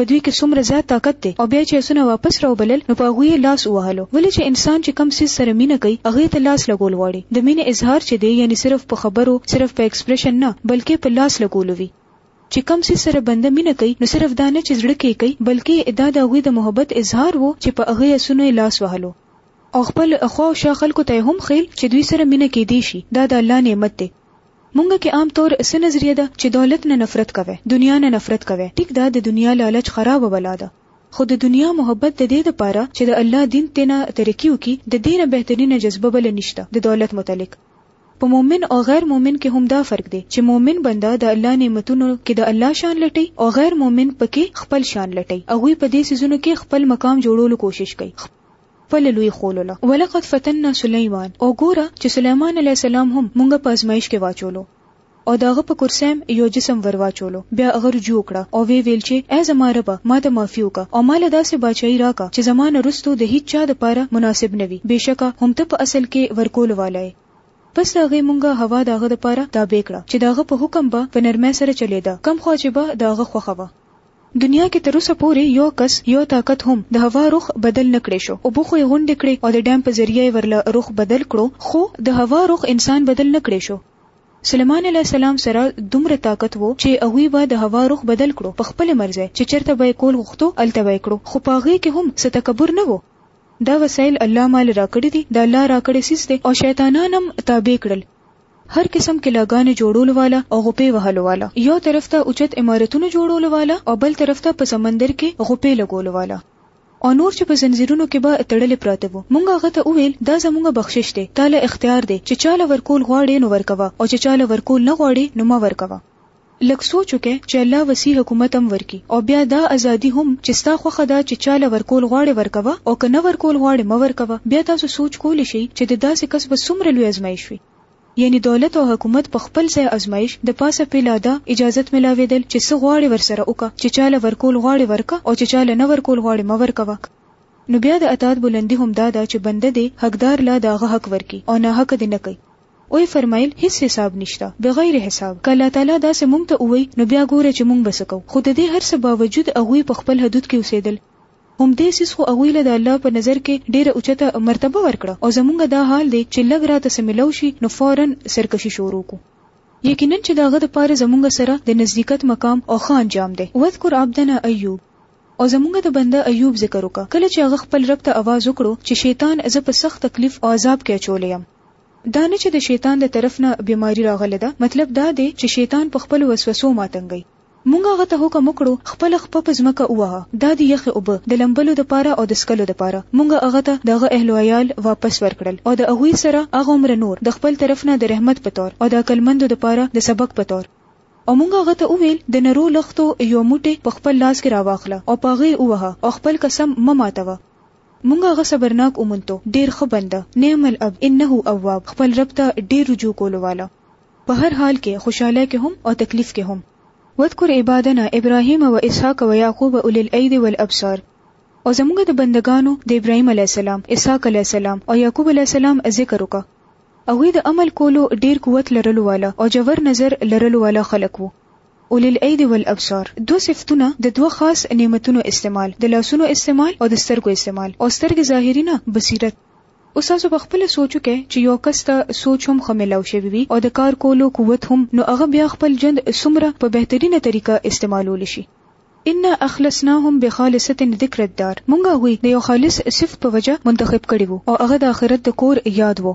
په دوی کې څومره زیات طاقت دی او بیا چې اسونه واپس راوبلل نو په هغوی یې لاس ووهلو ولې چې انسان چې کوم څیز سره مینه کوي هغې ته لاس لګول غواړي د مینې اظهار چې دی یعنی صرف په خبرو صرف په ایکسپریشن نه بلکې په لاس لګولو وي چې کوم څیز سره بنده مینه کوي نو صرف دا نه چې زړه کې کوي بلکې ادا د هغوی د محبت اظهار وو چې په هغه اسونو یې لاس وهلو او خپل اخوا او شا خلکو ته هم خیل چې دوی سره مینه کېدی شي دا د الله نعمت دی مونږ کې عام طور څه نظریه ده چې دولت نه نفرت کوی دنیا نه نفرت کوی ټیک ده د دنیا لالچ خرابه بلا ده خو د دنیا محبت د دې لپاره چې د الله دین ترې نه ترقي وکړي د دې نه بهترینه جذبه بله نشته د دولت متعلق په مؤمن او غیر مؤمن کې هم دا فرق دی چې مؤمن بنده د الله نعمتونو کې د الله شان لټي او غیر مؤمن پکې خپل شان لټي هغوی په دې څیزونو کې خپل مقام جوړولو کوشش کوي خپل لوی خولو له. ولقد فتنا سلیمان او ګوره چې سلیمان علیه السلام هم مونږ په ازمایش کې واچولو او د هغه په کرسۍ هم یو جسم ور واچولو بیا هغه رجوع وکړه او ویې ویل چې ای زما ربه ما ته معافي وکړه او ماله داسې باچاهي راکړه چې زما نه وروسته د هیڅ چا لپاره مناسب نه وي بېشکه هم ته په اصل کې ورکولو والا یې. پس د هغې مونږ هوا د هغه لپاره تابع کړه چې د هغه په حکم به په نرمۍ سره چلېده کوم خوا چې به د هغه خوښه وه. دنیا کې تر اوسه پورې یو کس یو طاقت هم د هوا رخ بدل نه کړی شو اوبه خو یې غونډې کړې او د ډیم په ذریعه یې ورله رخ بدل کړو خو د هوا رخ انسان بدل نه کړی شو سلیمان علیه السلام سره دومره طاقت وو چې هغوی به د هوا رخ بدل کړو په خپلې مرضی چې چرته به یې کول غوښتو هلته به یې کړو خو په هغې کې هم څه تکبر نه وو دا وسایل الله مال راکړي دي د الله راکړی څیز دی او شیطانان هم تابع کړل هر قسم کلاګانې جوړولو واله او غوپې وهلو واله، یو طرف ته اوچت عمارتونو جوړولو واله او بل طرف ته په سمندر کې غوپې لګولو واله او نور چې په زنځیرونو کې به تړلې پراته وو، مونږ هغه ته وویل، دا زمونږ بخشش دی، تاله اختیار دی، چې چاله ورکول غواړې نو ورکوه او چې چاله ورکول نه غواړې نو مه ورکوه. لږ سوچ وکړه چې الله وسیع حکومت هم ورکړي او بیا دا ازادي هم چې ستا خوښه ده چې چا له ورکول غواړې ورکوه او که نه ورکول غواړې مه ورکوه بیا تاسو سوچ کولی شئ چې د داسې کس به څومره لوی ازمایش وي یعنی دولت او حکومت په خپل ځای ازمایش د پاسه پې لا دا اجازت ملاویدل چې څه غواړې ورسره وکړه چې چا له ورکول غواړې ورکه او چې چا له نه ورکول غواړې مه ورکوه نو بیا د اطاعت بلندي هم دا ده چې بنده دې حقدار له د هغه حق ورکړي او ناحقه دې نه کوي او یې فرمایل، هیڅ حساب نشته، بغیر حساب، که الله تعالی داسې مونږ ته ووایي، نو بیا ګوره چې مونږ به څه کوو، خو ددې هر څه باوجود هغوی په خپل حدود کې اوسیدل، هم دې څیز خو هغوی له د الله په نظر کې ډیره اوچته مرتبه ورکړه، او زمونږ دا حال دی چې لږ راته څه ملو شي نو فورا سرکشي شروع کړو. یقینا چې د هغه لپاره زمونږ سره د نزدیکت مقام او ښه انجام دی، واذکر عبدنا ایوب، او زمونږ د بنده ایوب ذکر وکړه کله چې هغه خپل رب ته اواز وکړو چې شیطان زه په سخت تکلیف او عذاب کې اچولی یم، دا نه چې د شیطان د طرف نه بیماری راغله ده مطلب دا دی چې شیطان په خپل وسوسو ماتنګی مونږ هغه ته حکم وکړو خپل خپه په ځمکه ووهه دا دی یخې اوبه د لمبلو د پاره او د سکلو د پاره مونږ هغه ته د هغه اهل عیال واپس ورکړل او د هغوی سره هغه عمر نور د خپل طرف نه د رحمت په تور او د عقلمندو د پاره د سبق په تور او مونږ هغه ته وویل د نرو لختو یو موټی په خپل لاس کې راواخله او پاغه ووهه او خپل قسم مه ماتوه مونږ هغه صبرناک ومونتو ډیر ښه بنده نعم العبد انه اواب خپل رب ته ډیر رجوع کولو واله په هر حال کې خوشحالی کې هم او تکلیف کې هم. واذکر عبادنا ابراهیم و اسحاق و یعقوب اولی الایدی والابصار او زمونږ د بندګانو د ابراهیم علیه السلام، اسحاق علیه السلام او یعقوب علیه السلام ذکر وکړه. هغوی د عمل کولو ډیر قوت لرلو واله او ژور نظر لرلو واله خلق وو. اولی الایدی والابصار دوه صفتونه د دوه خاص نعمتونو استعمال د لاسونو استعمال او د سترګو استعمال او سترګې ظاهري نه بصیرت. اوس تاسو په خپله سوچ وکړئ چې یو کس ته سوچ هم ښه ملاو شوی وي او د کار کولو قوت هم نو هغه بیا خپل ژوند څومره په بهترینه طریقه استعمالولی شي. انا اخلصناهم بخالصة ذکر الدار مونږ هغوی د یو خالص صفت په وجه منتخب کړي وو او هغه د آخرت د کور یاد وو.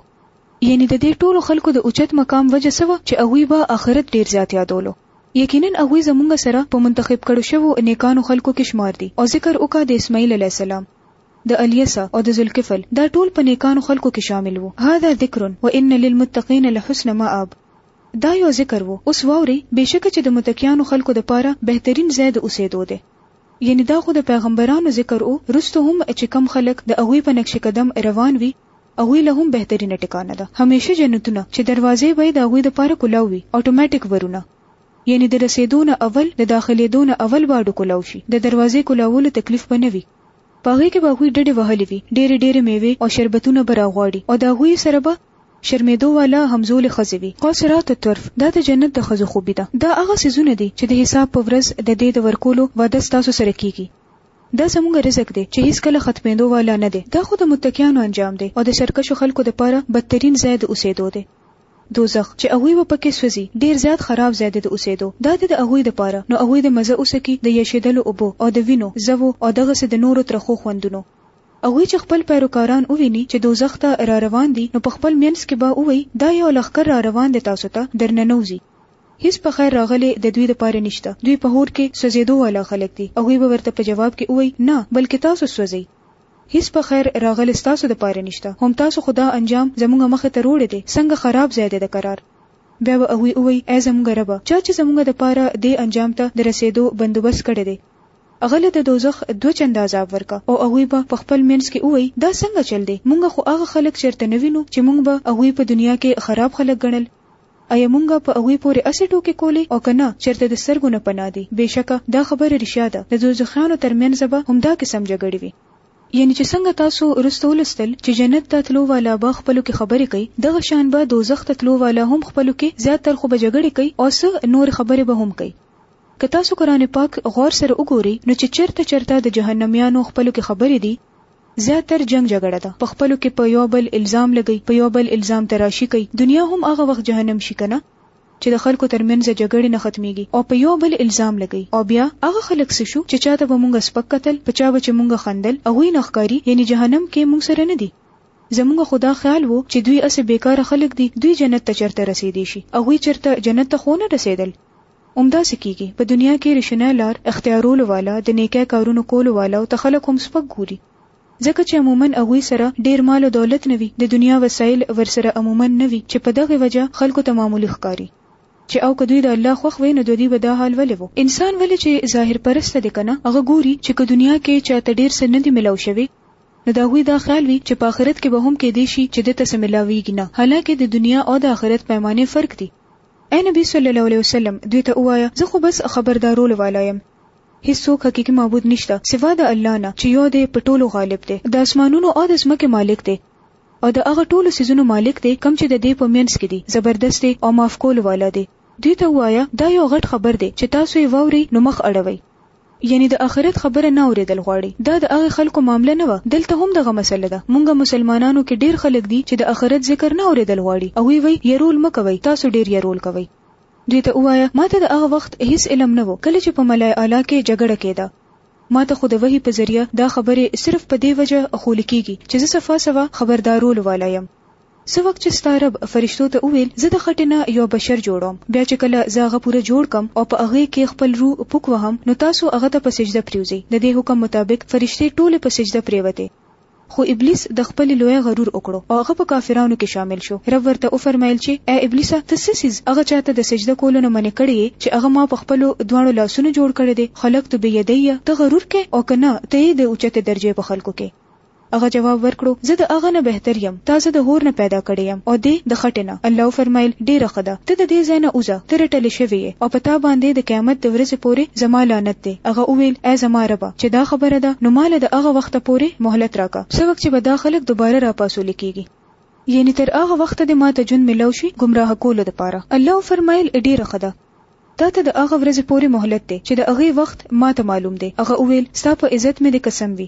یعنی د دې ټولو خلکو د اوچت مقام وجه څه وه چې هغوی به آخرت ډېر زیات یادولو. یقینا هغوی زمونږ سره په منتخب کړو شوو نیکانو خلکو کې شمار دي. او ذکر وکړه د اسماعیل علیه السلام، د الیسع او د ذوالکفل، دا ټول په نیکانو خلکو کې شامل وو. هذا ذکر و ان للمتقین لحسن مآب، دا یو ذکر وو، اوس واورئ، بېشکه چې د متقیانو خلکو دپاره بهترین ځای د اوسېدو دی. یعنی دا خو د پیغمبرانو ذکر ؤ، وروسته هم چې کوم خلک د هغوی په نقش قدم روان وي، هغوی له هم بهترینه ټکانه ده همیشه جنتونه چې دروازې به یې د هغوی لپاره کلاو وي اتوماتیک ورونه یعنی د رسیدو نه اول د داخلیدو نه اول به هډو کلاو شي د دروازې کلاولو تکلیف به نه وي په هغې کې به هغوی ډډې وهلې وي ډېرې ډېرې میوې او شربتونه به راغواړي او د هغوی سره به شرمیدو والا همزولې ښځې وي قاصرات الطرف دا د جنت د ښځو خوبي ده دا هغه څیزونه دي چې د حساب په ورځ د دې د ورکولو وعده ستاسو سره کیږي دا زموږ رزق دی چې هیڅکله ختمېدو والا نه دی، دا خو د متقیانو انجام دی او د سرکشو خلکو دپاره بدترین ځای د اوسېدو دی دوزخ، چې هغوی به پکې سوځي، ډېر زیات خراب ځای دی د اوسېدو، دا دی د هغوی دپاره، نو هغوی د مزه اوڅکي، د یشېدلو اوبو، او د وینو، زوو، او دغسې د نورو ترخو خوندونو. هغوی چې خپل پیروکاران وویني چې دوزخ ته راروان دي، نو په خپل مینځ کې به ووایي، دا یو لښکر راروان دی تاسو ته، درننوځي. هیڅ په خیر راغلی د دوی لپاره نشته، دوی په اور کې سوځیدو والا خلک دي، هغوی به ورته په جواب کې ووایي، نه، بلکې تاسو سوځئ. هیڅ په خیر راغلی ستاسو لپاره نشته، هم تاسو خو دا انجام زموږ مخې ته روړی دی، څنګه خراب ځای دی د قرار. بیا به هغوی ووایي، ای زموږ ربه! چا چې زموږ لپاره دې انجام ته د رسیدو بندوبست کړی دی، هغه له د دوزخ دوه چنده عذاب ورکه او هغوی به په خپل منځ کې ووایي، دا څنګه چل دی، موږ خو هغه خلک چرته نه وینو چې موږ به هغوی په دنیا کې خراب خلک ګڼل. ایا مونږ په هغوی پورې هسې ټوکې کولې او که نه چرته د سترګو نه پناه دي بیشکه دا خبره رښیا ده د دوزخیانو تر مینځه به همدا قسم جګړې وي. یعنې چې څنګه تاسو وروسته ولوستل چې جنت ته تلو والا به خپلو کې خبرې کوي دغه شان به دوزخ ته تلو والا هم خپلو کې زیات تر خو به جګړې کوي او څه نورې خبرې به هم کوي که تاسو قرآن پاک غور سره وګورئ نو چې چرته چرته د جهنمیانو خپلو کې خبرې دي زیات تر جنګ جګړه ده په خپلو کې په یو بل الزام لګی په یو بل الزام تراشی کوي دنیا هم هغه وخت جهنم شي کنه چې د خلکو تر منځ جګړې نه ختمیږي او په یو بل الزام لګی او بیا هغه خلک څه شو چې چاته به مونږ سپک کتل په چا به چې مونږ خندل هغوی نه ښکاري یعنی جهنم کې مونږ سره نه دي زمونږ خو دا خیال وو چې دوی اسې بیکاره خلک دي دوی جنت ته چرته رسیدي شي هغوی چرته جنت ته خو نه رسیدل همداسې کېږي، په دنیا کې رښینی لار اختیارولو والا، د نېکۍ کارونو کولو والا او ته خلک هم سپک ګوري، ځکه چې عموماً هغوی سره ډېر مال او دولت نه وي، د دنیا وسایل ورسره عموماً نه وي، چې په دغې وجه خلکو ته معمولي ښکاري. چې او که دوی د الله خوښ وی نو ددوی به دا حال ولې و؟ انسان ولې چې ظاهر پرسته دی که نه، هغه ګوري چې که دنیا کې چا ته ډېر څه نه دي ملاو شوي، نو د هغوی دا خیال وي چې په آخرت کې به هم کېدای شي چې ده ته څه ملاوېږي نه، حالانکه د دنیا او د آخرت پیمانې فرق دي. اے نبی صلی الله علیه وسلم دوی ته وایا زه خو بس خبردارولو والا یم هیڅوک حقیقي معبود نشته سوا د الله نه چې یو دی په ټولو غالب دی د اسمانونو او د ځمکې مالک دی او د هغه ټولو سيزونو مالک دی کم چې د دې په منځ کې دی زبردست او معاف کول والا دی دوی ته وایا دا یو غټ خبر دی چې تاسو یې ووري نو مخ اړوي یعنی د اخرت خبره نه اوریدل غواړی دا د هغه خلکو معامله نه وه دلته هم دغه مسله ده مونږه مسلمانانو کی ډیر خلک دی چی د اخرت ذکر نه اوریدل غواړی هغوی وای یرول مه کوی تاسو ډیر یرول کوی دوی ته ووایه ماته د هغه وخت هیڅ علم نه وو کله چی په ملای اعلی کی جګړه کیده ماته خو د وحی په ذریعه دا خبری صرف په دی وجه ښول کیږی چی زه صفا صفا خبردارولو والا یم. څه وخت چې ستا رب فرشتو ته وویل، زه د خټې نه یو بشر جوړوم، بیا چې کله زه هغه پوره جوړ کړم او په هغې کې خپل روح پوک وهم، نو تاسو هغه ته په سجده پریوځئ. د دې حکم مطابق فرشتې ټولې په سجده پریوتې. خو ابلیس د خپل لوی غرور وکړو او هغه په کافرانو کې شامل شو. رب ورته وفرمایل چې، ای ابلیسه! ته څه څیز هغه چا ته د سجده کولو نه منع کړی یې چې هغه ما په خپلو دواړو لاسونو جوړ کړی دی، خلقت بیدیه، ته غرور کوې او که نه ته یې د اوچتې درجې په خلکو کې؟ هغه جواب ورکړو، زه د هغه نه بهتر یم، تا زه د هور نه پیدا کړی یم او دی د خټې نه. الله وفرمایل، ډېره ښه ده، ته د دې ځای نه وځه، ته رټلی شوی یې او په تا باندې د قیامت د ورځې پورې زما لعنت دی. هغه وویل، ای زما ربه! چې دا خبره ده، نو ماله د هغه وخته پورې مهلت راکړه، څه وخت چې به دا خلک دوباره راپاڅولي کېږي. یعنې تر هغه وخته دې ماته ژوند ملاو شي ګمراه کولو دپاره. الله وفرمایل، ډېره ښه ده، تا ته د هغه ورځې پورې مهلت دی، چې د هغې وخت ماته معلوم دی. هغه وویل، ستا په عزت مې دې قسم وي!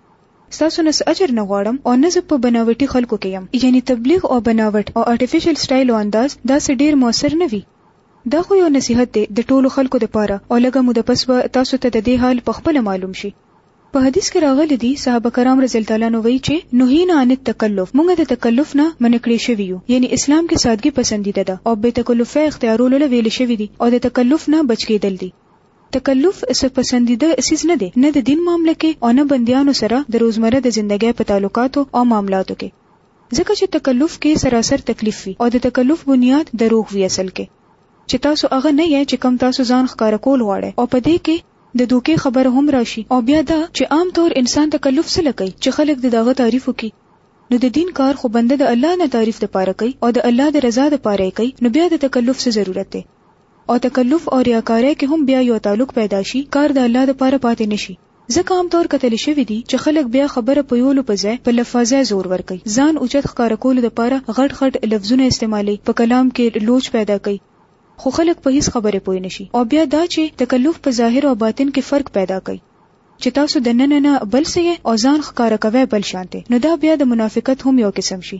ستاسو نه څه اجر نه غواړم او نه زه په بناوټي خلکو کې یم یعنی تبلیغ او بناوټ او ارټیفیشل سټایل او انداز داسې ډیر موثر نه وي دا خو یو نصیحت دی د ټولو خلکو د پاره او لږه موده پس به تاسو ته د دې حال په خپله معلوم شي په حدیث کې راغلي دي صحابه کرام رضی الله تعالی عنهم وایي چې نهینا عن التکلف موږ د تکلف نه منع کړی شوی یو یعنی اسلام کې سادګي پسندیده ده او بې تکلفه اختیارولو له ویل شوی دي او د تکلف نه بچ کېدل دي تکلف څه پسندیده څیز نه دی، نه د دین معامله کې او نه بندیانو سره د روزمره د زندګۍ په تعلقاتو او معاملاتو کې، ځکه چې تکلف کې سراسر تکلیف وي او د تکلف بنیاد د روح وي اصل کې، چې تاسو هغه نه یئ چې کوم تاسو ځان ښکاره کول غواړئ او په دې کې د دوکې خبره هم راشي او بیا دا چې عام طور انسان تکلف څله کوي چې خلک د د هغه تعریف وکړي، نو د دین کار خو بنده د الله نه تعریف لپاره کوي او د الله د رضا لپاره یې کوي، نو بیا د تکلف څه ضرورت دی؟ او تکلف او ریاکارۍ کې هم بیا یو تعلق پیدا شي کار د الله لپاره پاتې نه شي ځکه عام طور کتل شوي دي چې خلک بیا خبره پویولو په ځای په لفاظه زور ورکوي ځان اوچت ښکاره کولو لپاره غټ غټ لفظونه استعمالوي په کلام کې لوچ پیدا کوي خو خلک په هیڅ خبره پوه نه شي او بیا دا چې تکلف په ظاهر او باطن کې فرق پیدا کوي چې تاسو د نننه بل څه او ځان ښکاره کوی بل شانته نو دا بیا د منافقت هم یو قسم شي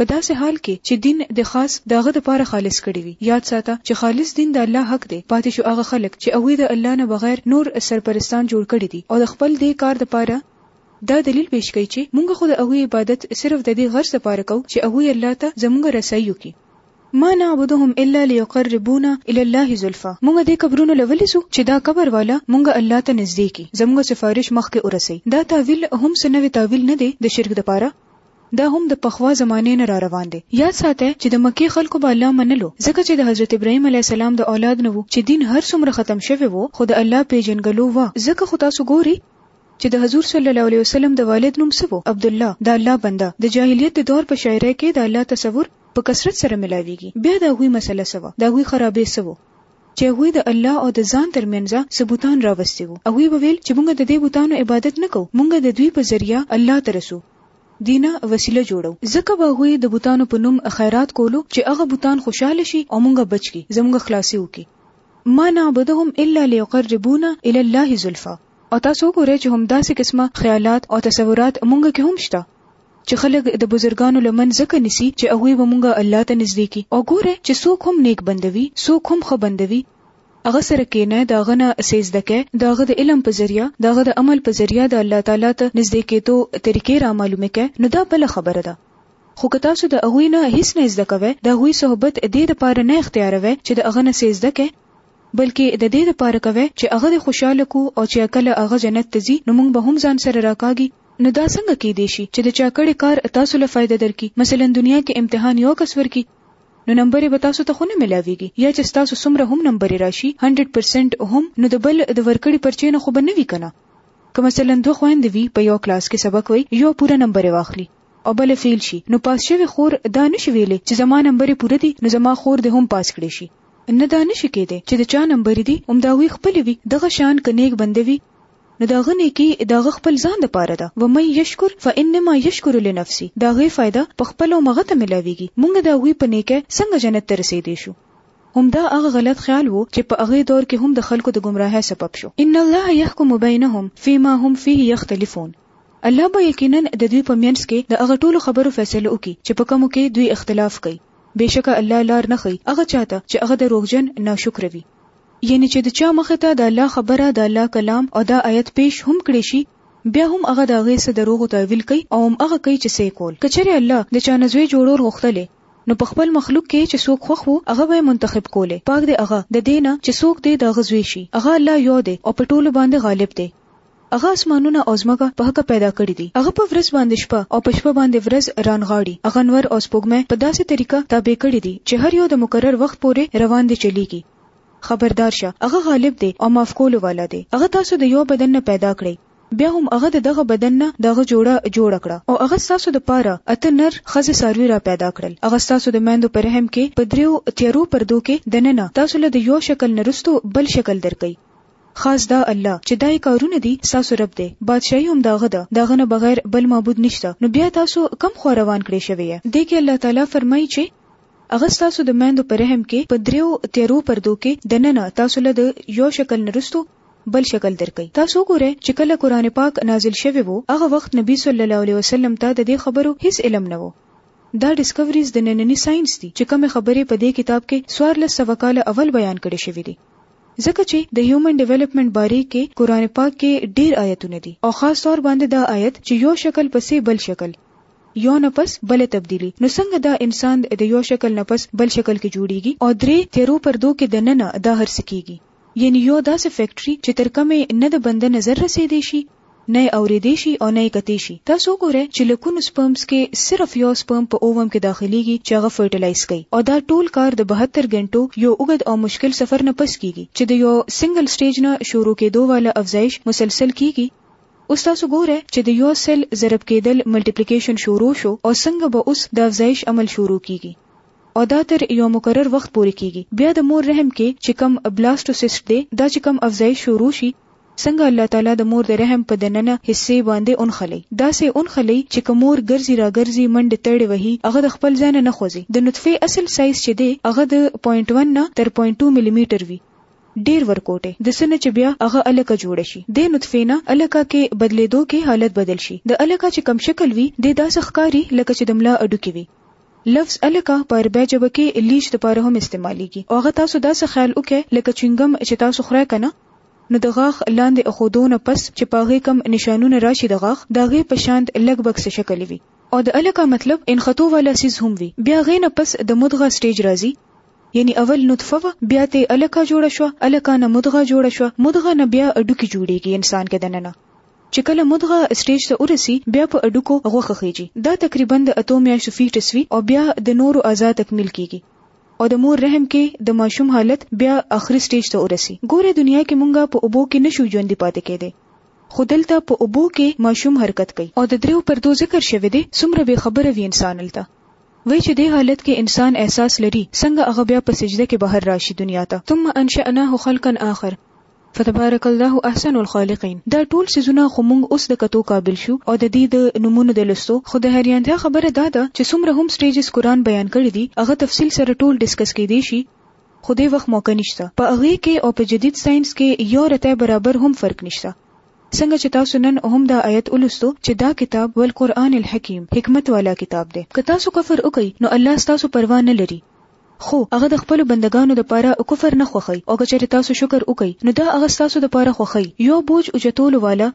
په داسې حال کې چې دين د خاص د هغه لپاره خالص کړی وي، ياد ساته چې خالص دين د الله حق دی، پاتې شو هغه خلک چې هغوی د الله نه بغير نور سرپرستان جوړ کړي دي او د خپل دې کار لپاره، دا دليل پېش کوي چې مونږ خو د هغوی عبادت صرف د دې غرض لپاره کوو چې هغوی الله ته زمونږ رسايي وکړي. ما نعبدهم الا ليقربونا الي الله زلفی، مونږ دې قبرونو له ولې ځو چې دا قبر والا مونږ الله ته نزدې کړي، زمونږ سفارش مخکې ورسوي، دا تاويل هم څه نوی تاويل نه دی د شرک لپاره، دا هم د پخوا زمانې نه راروان دی. یاد ساته چې د مکې خلکو به الله منلو ځکه چې د حضرت ابراهیم علیه السلام د اولاد نه وو چې دین هر څومره ختم شوی وو خو د الله پېژنګلو وه ځکه خو تاسو ګوري چې د حضور صلی الله علیه وسلم د والد نوم څه وو عبدالله د الله بنده د جاهلیت د دور په شاعرۍ کې د الله تصور په کثرت سره ملاویږي بیا د هغوی مسله څه وه د هغوی خرابې څه وو. چې هغوی د الله او د ځان تر منځ څه بتان راوستي وو، هغوی به ویل چې مونږ د دې بتانو عبادت نه کوو، مونږ د دوی په ذریعه الله ته رسو، دی نه وسیله جوړوو، ځکه به هغوی د بتانو په نوم خیرات کولو چې هغه بتان خوشحاله شي او مونږ بچ کړي، زمونږ خلاصي وکړي. ما نعبدهم الا لیقربونا الی الله زلفی او تاسو وګورئ چې همداسې قسمه خیالات او تصورات مونږ کې هم شته، چې خلک د بزرګانو لمن ځکه نیسي چې هغوی به مونږه الله ته نږدې کی او ګوره چې څوک هم نیک بندوي څوک هم ښه بندوي هغه سره کینه دا غنه سیزده کې دا غد علم په ذریعہ دا غد عمل په ذریعہ د الله تعالی ته نږدې کېدو طریقې را معلومه کې نو دا بل خبره ده خو که تاسو د هغوی نه هیڅ نه زده کوئ د هغوی صحبت د دې لپاره نه اختیاروئ چې د هغه نه څه زده کړئ بلکې د دې لپاره کوي چې هغه خوشاله کو او چې کله هغه جنت ته ځي نو موږ به هم ځان سره راکاږي نو دا څنګه کیدی شي چې د چا کړی کار تاسو له فایده درکړي مثلا دنیا کې امتحان یو کس ورکړي نو نمبرې به تاسو ته خو نه ملاویږي یا چې ستاسو څومره هم نمبرې راشي هنډرډ پرسنټ هم نو د بل د ورکړي پرچې نه خو به نه وي کنه که مثلا دوه خویندې وي په یو کلاس کې سبق وایي یو پوره نمبرې واخلي او بله فیل شي نو پاس شوې خور دا نه شي ویلی چې زما نمبرې پوره دي نو زما خور دې هم پاس کړی شي نه دا نه شي کیدی چې د چا نمبرې دي همدا هغوی خپلې وي دغه شان که نیک بنده وي نو د هغه نېکي د هغه خپل ځان د پاره ده، ومن یشکر فانما یشکر لنفسه، د هغې فایده په خپله هم هغه ته ملاوېږي، مونږ د هغوی په نېکۍ څنګه جنت ته رسېدی شو؟ همدا هغه غلط خیال وو چې په هغه دور کې هم د خلکو د ګمراهۍ سبب شو، ان الله یحکم بینهم فیما هم فیه یختلفون، الله به یقینا د دوی په مینځ کې د هغه ټولو خبرو فیصله وکړي چې په کومو کې دوی اختلاف کوي، بېشکه الله لار نه ښيي هغه چاته چې هغه دروغجن، ناشکره، وي. یعنی چې د چا مخ ته د الله خبره، د الله کلام او دا آیت پیش هم کړی شي بیا هم هغه د هغې څه دروغو تاویل کوي او هم هغه کوي چې څه یې کول. که چېرې الله د چا نه زوی جوړور غوښتلی نو په خپل مخلوق کې چې څوک خوښ وو هغه به یې منتخب کولی، پاک دی هغه د دې نه چې څوک دې د هغه زوی شي، هغه الله یو دی او په ټولو باندې غالب دی. هغه اسمانونه او ځمکه په حقه پیدا کړي دي. هغه په ورځ باندې شپه او په شپه باندې ورځ رانغاړي. هغه نور او سپوږمۍ په داسې طریقه تابع کړي دي چې هر یو د مقرر وخت پورې روان دی چلیږي. خبردار شه! هغه غالب دی او معاف کولو والا دی. هغه تاسو د یوه بدن نه پیدا کړئ. بیا هم هغه د دغه بدن نه د هغه جوړه جوړه کړه. او هغه ستاسو د پاره اته نر ښځې څاروي را پیدا کړل. هغه ستاسو د میندو په رحم کې په دریو تیارو پردو کې دننه تاسو له د یو شکل نه رستو بل شکل درکوي. خاص دا الله چې دا یې کارونه دي ستاسو رب دی بادشاهي هم داغه ده داغه نه بغیر بل معبود نشته نو بیا تاسو کم خوا روان کړی شوی یې دې کې الله تعالی فرمایي چې هغه ستاسو د میندو په رحم کې په دریو تیرو پردو کې دننه تاسو له د یو شکل نرستو بل شکل درکې تاسو ګوره چې کله قران پاک نازل شوی وو هغه وخت نبی صلی الله علیه وسلم ته د دې خبرو هیڅ علم نه وو دا ډیسکوریز د نننی ساينس دي چې کوم خبرې په دې کتاب کې سوار لس سوکاله اول بیان کړي شوې دي ځکه چې د هیومن ډیولپمنټ بارې کې قرآن پاک کې ډیر آیتونه دي او خاص طور باندې دا آیت چې یو شکل پسې بل شکل یو نه پس بل تبدیلی نو څنګه دا انسان د یو شکل نه پس بل شکل کې جوړیږي او درې تیرو پردو کې دننه دا هرڅه کیږي یعنی یو داسې فیکټری چې تر کمې نه د بنده نظر رسیدې شي نه یې اوریدی شي او نه یې کتی شي. تاسو وګورئ چې لکونو سپرمز کې صرف یو سپرم په اووم کې داخلیږي چې هغه فرټیلایز کوي او دا ټول کار د بهتر ګنټو یو اوږد او مشکل سفر نه پس کیږي چې د یو سنګل سټیج نه شروع کیدو واله افزایش مسلسل کیږي. اوس تاسو ګورئ چې د یو سل ضرب کیدل، ملټیپلیکیشن، شروع شو او څنګه به اوس د افزایش عمل شروع کیږي او دا تر یو مقرر وخت پورې کیږي. بیا د مور رحم کې چې کوم بلاستوسیسټ دی دا چې کوم افزایش شروع شي څنګه الله تعالی د مور د رحم په دننه حصې باندې اونښلی داسې اونښلی چې که مور ګرځي راګرځي منډې تړې وهي هغه د خپل ځای نه نه خوځي د نطفې اصل سایز چې دی هغه د پوینټ ون نه تر پوینټ ټو ملي میټر وي ډیر ورکوټی د څه نه چې بیا هغه الکه جوړه شي دې نطفې نه الکه کې بدلیدو کې حالت بدل شي د الکه چې کم شکل وي دې داسې ښکاري لکه چې د ملا اډوکې وي لفظ الکه په عربی ژبه کې لیچ لپاره هم استعمالیږي او هغه تاسو داسې خیال وکړئ لکه چوینګم چې تاسو خورئ کنه نو د غاښ لاندې اښودو نه پس چې په هغې کوم نشانونه راشي د غاښ د هغې په شاند لږ بکس شکلې وي او د الکا مطلب انښتو والا څیز هم وي بیا هغې نه پس د مدغه سټیج راځي یعنی اول نطفه وه بیا ترې الکا جوړه شوه الکا نه مدغه جوړه شوه مدغه نه بیا هډوکي جوړیږي انسان کې دننه چې کله مدغه سټیج ته ورسي بیا په هډوکو غوښه خیژي دا تقریبا د اتو میاشتو فیټس وي او بیا د نورو اعضاء تکمیل کیږي. او د مور رحم کې د ماشوم حالت بیا اخري سټیج ته ورسي. ګوره دنیا کې مونږ په اوبو کې نه شو ژوندي پاتې کیدی خو دلته په اوبو کې ماشوم حرکت کوي او د دریو پردو ذکر شوی دی څومره بې خبره وي انسان هلته وایي چې دې حالت کې انسان احساس لري څنګه هغه بیا په سجده کې بهر راشي دنیا ته ثم انشأناه خلقا آخر فتبارک الله احسن الخالقین دا ټول سيزونه خو موږ اوس د کتو قابل شو او د دې د نومونو د لوستو خو د حيرانتيا خبره دا ده چې څومره هم سټيجز قران بيان کړي دي هغه تفصيل سره ټول ډسکس کېدی شي خو دې وخت موقع نشته په هغې کې او په جديد ساينس کې يو رتای برابر هم فرق نشته څنګه چې تاسو نن هم دا آیت ولستو چې دا کتاب والقرآن الحکیم حکمت والا کتاب دی که تاسو کفر وکړئ نو الله تاسو پروا نه لري خو هغه د خپلو بندګانو دپاره کفر نه خوښوي او که چېرې تاسو شکر وکړئ نو دا هغه ستاسو دپاره خوښوي، يو بوج اوچتولو والا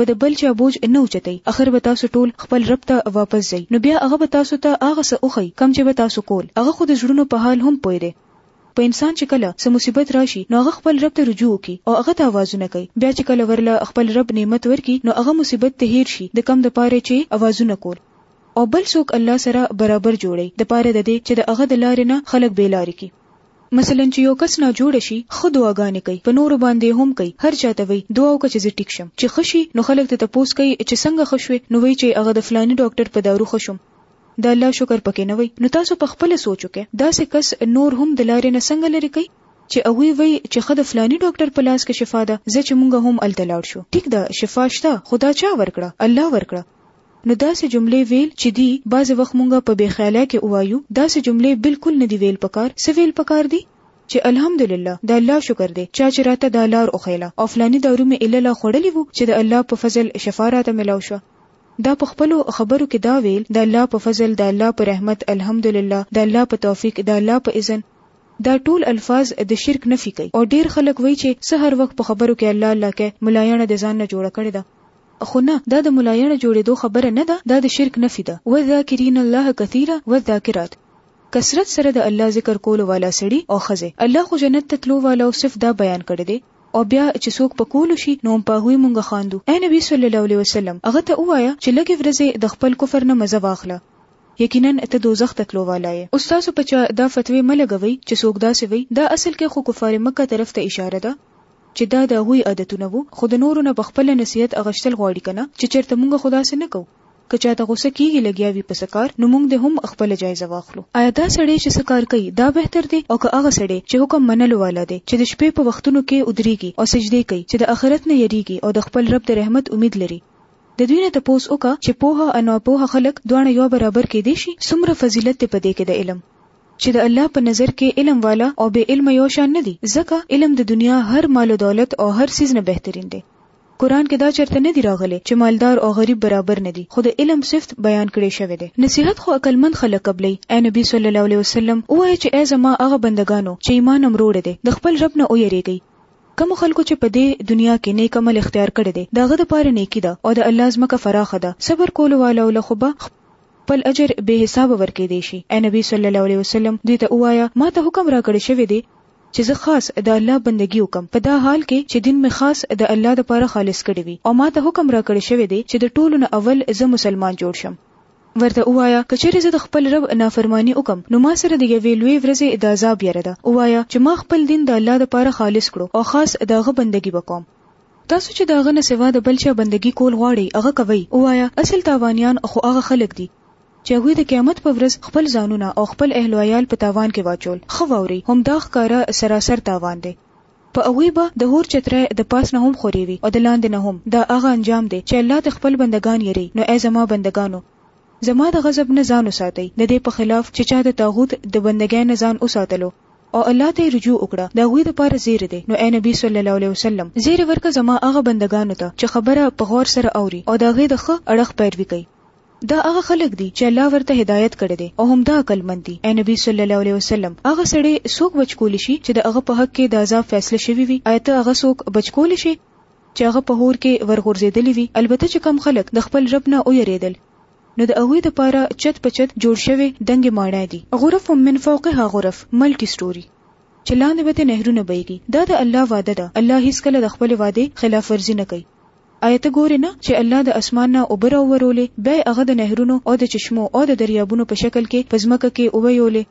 به د بل چا بوج نه اوچتوي، اخر به تاسو ټول خپل رب ته واپس ځئ نو بيا هغه به تاسو ته هغه څه وښيي کوم چې به تاسو کول، هغه خو د زړونو په حال هم پوه دی. په انسان چې کله څه مصيبت راشي نو هغه خپل رب ته رجوع وکړي او هغه ته اوازونه کوي بيا چې کله ورله خپل رب نعمت ورکړي نو هغه مصيبت د هېر شي د کوم دپاره چې اوازونه کول. او بل څوک الله سره برابر جوړی د پاره د دې چې د هغه د لارې نه خلک بې لارې کړي. مثلاً چې یو کس ناجوړه شي ښه دعاګانې کوي په نورو باندې یې هم کوي هر چا ته وایي دعا وکړه چې زه ټیک شم چې ښه شي نو خلک ترې تپوس کوي چې څنګه ښه شوې نو وایي چې هغه د فلاني ډاکټر په دارو ښه شوم د الله شکر پکې نه وایي نو تاسو په خپله سوچ وکړئ داسې کس نور هم د لارې نه څنګه لرې کوي چې هغوی وایي چې ښه د فلاني ډاکټر په لاس کې شفا ده ځه چې موږ هم هلته لاړ شو ټیک ده شفا شته خو دا چا ورکړه الله ورکړه نو داسې جملې ویل چې دي بعضې وخت مونږ په بې خیالۍ کې ووایو داسې جملې بلکل نه دي ویل پکار څه ویل پکار دي چې الحمدلله د الله شکر دی چا چې راته دا لار وښیله او فلاني دارو مې علله خوړلي وو چې د الله په فضل شفا راته ملاو شوه دا په خپلو خبرو کې دا ویل د الله په فضل د الله په رحمت الحمدلله د الله په توفیق د الله په اذن دا ټول الفاظ د شرک نفي کوي او ډیر خلک وایي چې څه هر وخت په خبرو کې الله الله کې ملایانه د ځان نه جوړه کړې ده خو نه دا د ملایڼه جوړیدو خبره نه ده دا د شرک نفی ده والذاکرین الله کثیرا والذاکرات کثرت سره د الله ذکر کولو والا سړي او ښځې الله خو جنت ته تلو والا او صف دا بیان کړی دی او بیا چې څوک په کولو شي نو هم په هغوی مونږ خاندو اې نبی صلی الله علیه وسلم هغه ته ووایه چې لږې ورځې د خپل کفر نه مزه واخله یقینا ته دوزخ ته تلو والا یې اوس تاسو په چا دا فتوې مه لګوئ چې څوک داسې وایي دا اصل کې خو کفار مکه طرف ته اشاره ده چې دا د هغوی عادتونه وو خو د نورو نه په خپله نصیحت اغشتل غواړي که نه چې چرته مونږ خو داسې نه کوو که چاته غوسه کیږي لګیا وي په څه کار نو مونږ دې هم خپله جایزه واخلو ایا دا سړی چې څه کار کوي دا بهتر دی او که هغه سړی چې حکم منلو والا دی چې د شپې په وختونو کې ودریږي او سجدې کوي چې د اخرت نه یریږي او د خپل رب د رحمت امید لري د دوی نه تپوس وکړه چې پوه او ناپوه خلک دواړه یو برابر کیدی شي څومره فضیلت دی په دې کې د علم. چې د الله په نظر کې علم واله او بې علمه یو شان نه دي، ځکه علم د دنیا هر مال و دولت او هر څیز نه بهترین دی. قرآن کې دا چرته نه دي راغلي چې مالدار او غریب برابر نه دي، خو د علم صفت بیان کړې شوی دی. نصیحت خو عقلمند خلک قبلوي، ای نبي صلی الله علیه وسلم! ووایه چې ای زما هغه بندګانو چې ایمان هم روړی دی، د خپل رب نه ویریږئ. کومو خلکو چې په دې، دنیا، کې نیک عمل اختیار کړی دی، د هغه دپاره نیکي ده او د الله ځمکه فراخه ده، صبر کولو والاو له خو به خپل. خپل اجر بې حسابه ورکېدی شي، اې نبي صلی الله علیه وسلم! دوی ته ووایه، ما ته حکم راکړی شوی دی، چې زه خاص د الله بندګي وکړم په دا حال کې چې دین مې خاص د الله لپاره خالص کړی وي او ما ته حکم راکړی شوی دی چې د ټولو نه اول زه مسلمان جوړ شم. ورته ووایه، که چېرې زه د خپل رب نافرماني وکړم نو ما سره د یوې لویې ورځې د عذاب یره ده، ووایه، چې ما خپل دین د الله لپاره خالص کړو او خاص د هغه بندګي به کوم. تاسو چې د هغه نه سوا د بل چا بندګي کول غواړئ هغه کوئ ووایه اصل تاوانیان خو هغه خلک دي چې هغوی د قیامت په ورځ خپل ځانونه او خپل اهل و عیال په تاوان کې واچول ښه واورئ همدا ښکاره سراسر تاوان دی په هغوی به د هور چترۍ د پاس نه هم خورې وي او د لاندې نه هم دا هغه انجام دی چې الله ته خپل بندګان یری نو ای زما بندګانو زما د غضب نه ځان وساتئ د دې په خلاف چې چا د طاغوت د بندګۍ نه ځان وساتلو او الله ته رجوع وکړه د هغوی لپاره زیری دی نو اې نبی صلی الله علیه وسلم زیری ورکه زما هغه بندګانو ته چې خبره په غور سره اوري او د هغې د ښه اړخ پیروي کوي دا هغه خلک دي چې الله ورته هدایت کړی دی او همدا عقل مند دي اې نبی صلی الله علیه وسلم هغه سړی څوک بچ کولی شي چې د هغه په حق کې د عذاب فیصله شوی وي آیا ته هغه څوک بچ کولی شي چې هغه په هور کې ورغورځېدلی وي البته چې کم خلک د خپل رب نه ویرېدل نو د هغوی دپاره چت په چت جوړ شوې دنګې ماڼۍ دي، غرف من فوقها غرف، ملټي سټوري، چې لاندې به ترې نهرونه بهېږي، دا د الله وعده ده، الله هېڅکله د خپلې وعدې خلاف ورزي نه کوي، ایا ته ګورې نه چې الله د اسمان نه اوبه راوورولې، بیا یې هغه د نهرونو او د چشمو او د دریابونو په شکل کې په ځمکه کې وویولې،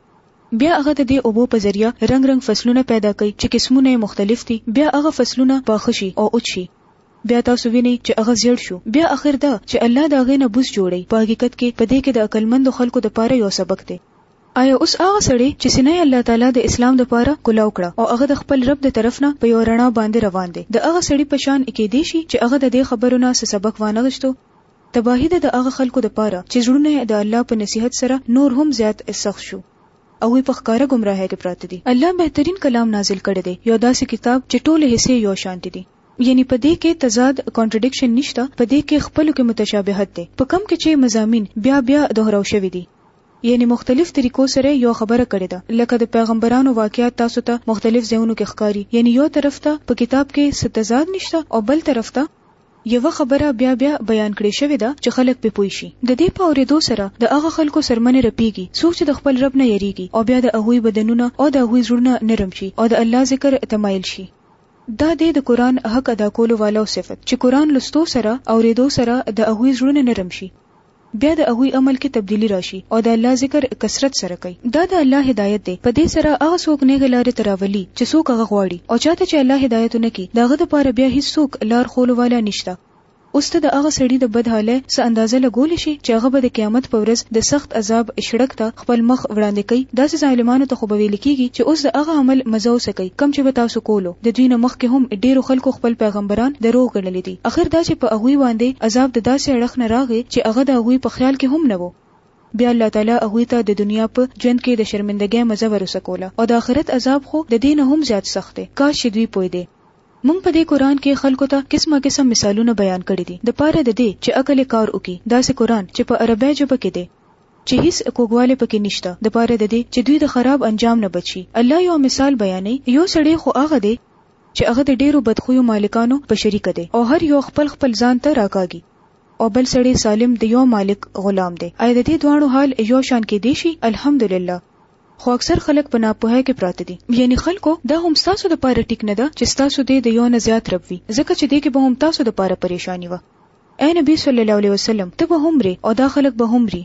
بیا هغه د دې اوبو په ذریعه رنګ رنګ فصلونه پیدا کوي چې قسمونه یې مختلف دي، بیا هغه فصلونه پاخه شي او وچ شي. بیا تاسو وینئ چې هغه زیړ شو بیا اخر دا چې الله د هغې نه بوس جوړوي په حقیقت کې په دې کې د عقلمندو خلکو دپاره یو سبق دی ایا اوس هغه سړی چې سینه یې الله تعالی د اسلام دپاره کولاو کړه او هغه د خپل رب د طرف نه په یوه رڼا باندې روان دی د هغه سړي په شان کیدای شي چې هغه د دې خبرو نه څه سبق وانغشتو تباهي ده د هغه خلکو دپاره چې زړونه یې د الله په نصیحت سره نور هم زیات سخت شو هغوی په ښکاره ګمراهۍ کې پراته دي. الله بهترین کلام نازل کړی دی، یو داسې کتاب چې ټولې حصې یو شانتې دي. یعنې په دې کې تضاد، Contradiction، نشته، په دې کې خپلو کې متشابهت دی، په کوم کې چې مضامین بیا بیا دوهراو شوي دي. یعنې مختلف طریقو سره یې یوه خبره کړې ده، لکه د پیغمبرانو واقعات تاسو ته مختلف ځایونو کې ښکاري، یعنې یو طرف ته په کتاب کې څه تضاد نشته او بل طرف ته، یوه خبره بیا بیا بیان کړې شوې ده چې خلک پرې پوه شي. د دې په اورېدو سره د هغه خلکو څرمنې رپېږي څوک چې د خپل رب نه یریږي او بیا د هغوی بدنونه او د هغوی زړونه نرم شي او د الله ذکر ته مایل شي. دا دی د قرآن حق ادا کولو والاو صفت چې قرآن لوستو سره، اورېدو سره، د هغوی زړونه نرم شي. بیا د هغوی عمل کې تبدیلي راشي او د الله ذکر کثرت سره کوي دا د الله هدایت دی په دې سره هغه څوک نیغې لارې ته راولي چې څوک هغه غواړي او چاته چې الله هدایت ونه کړي د هغه لپاره بیا هیڅ څوک لار ښولو والا نشته اوس ته د هغه سړي د بد حالۍ څه اندازه لګولی شې چې هغه به د قیامت په ورځ د سخت عذاب شړک ته خپل مخ وړاندې کوي داسې ظالمانو ته خو به ویل کیږي چې اوس د هغه عمل مزه وڅکئ کوم چې به تاسو کولو د دوی نه مخکې هم ډیرو خلکو خپل پیغمبران دروغ ګڼلي دي اخر دا چې په هغوی باندې عذاب د داسې اړخ نه راغی چې هغه د هغوی په خیال کې هم نه وو. بیا الله تعالی هغوی ته د دنیا په ژوند کې د شرمندګۍ مزه وروسکوله او د اخرت عذاب خو د دې نه هم زیات سخت دی، کاش چې دوی پوهیدی. مونږ په دې قرآن کې خلکو ته قسمه قسم مثالونه بیان کړي دي د پاره د دې چې عقل یې کار وکړي، داسې قرآن چې په عربۍ ژبه کې دی، چې هیڅ کوږوالی پکې نشته، د پاره د دې چې دوی د خراب انجام نه بچ شي. الله یو مثال بیانوي، یو سړی خو هغه دی، چې هغه د ډېرو بدخویو مالکانو په شریکه دی او هر یو خپل خپل ځان ته راکاږي او بل سړی سالم د یو مالک غلام دی، ایا د دې دواړو حال یو شان کېدای شي؟ الحمدلله! خو اکثر خلک په ناپوهۍ کې پراته دي. یعنې خلکو! دا هم ستاسو لپاره ټیک نه ده چې ستاسو دې د یو نه زیات رب وي، ځکه چې دې کې به هم تاسو لپاره پرېشاني وه. ای نبي صلی الله علیه وسلم! ته به هم مرې او دا خلک به هم مري،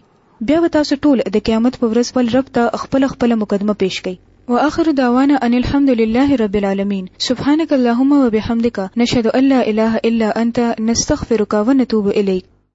بیا به تاسو ټول د قیامت په ورځ خپل رب ته خپله خپله مقدمه پیش کړئ. واخر دعوانا ان الحمد لله رب العالمین سبحانک اللهم وبحمدک نشهد ان لا اله الا انت نستغفرک ونتوب الیک.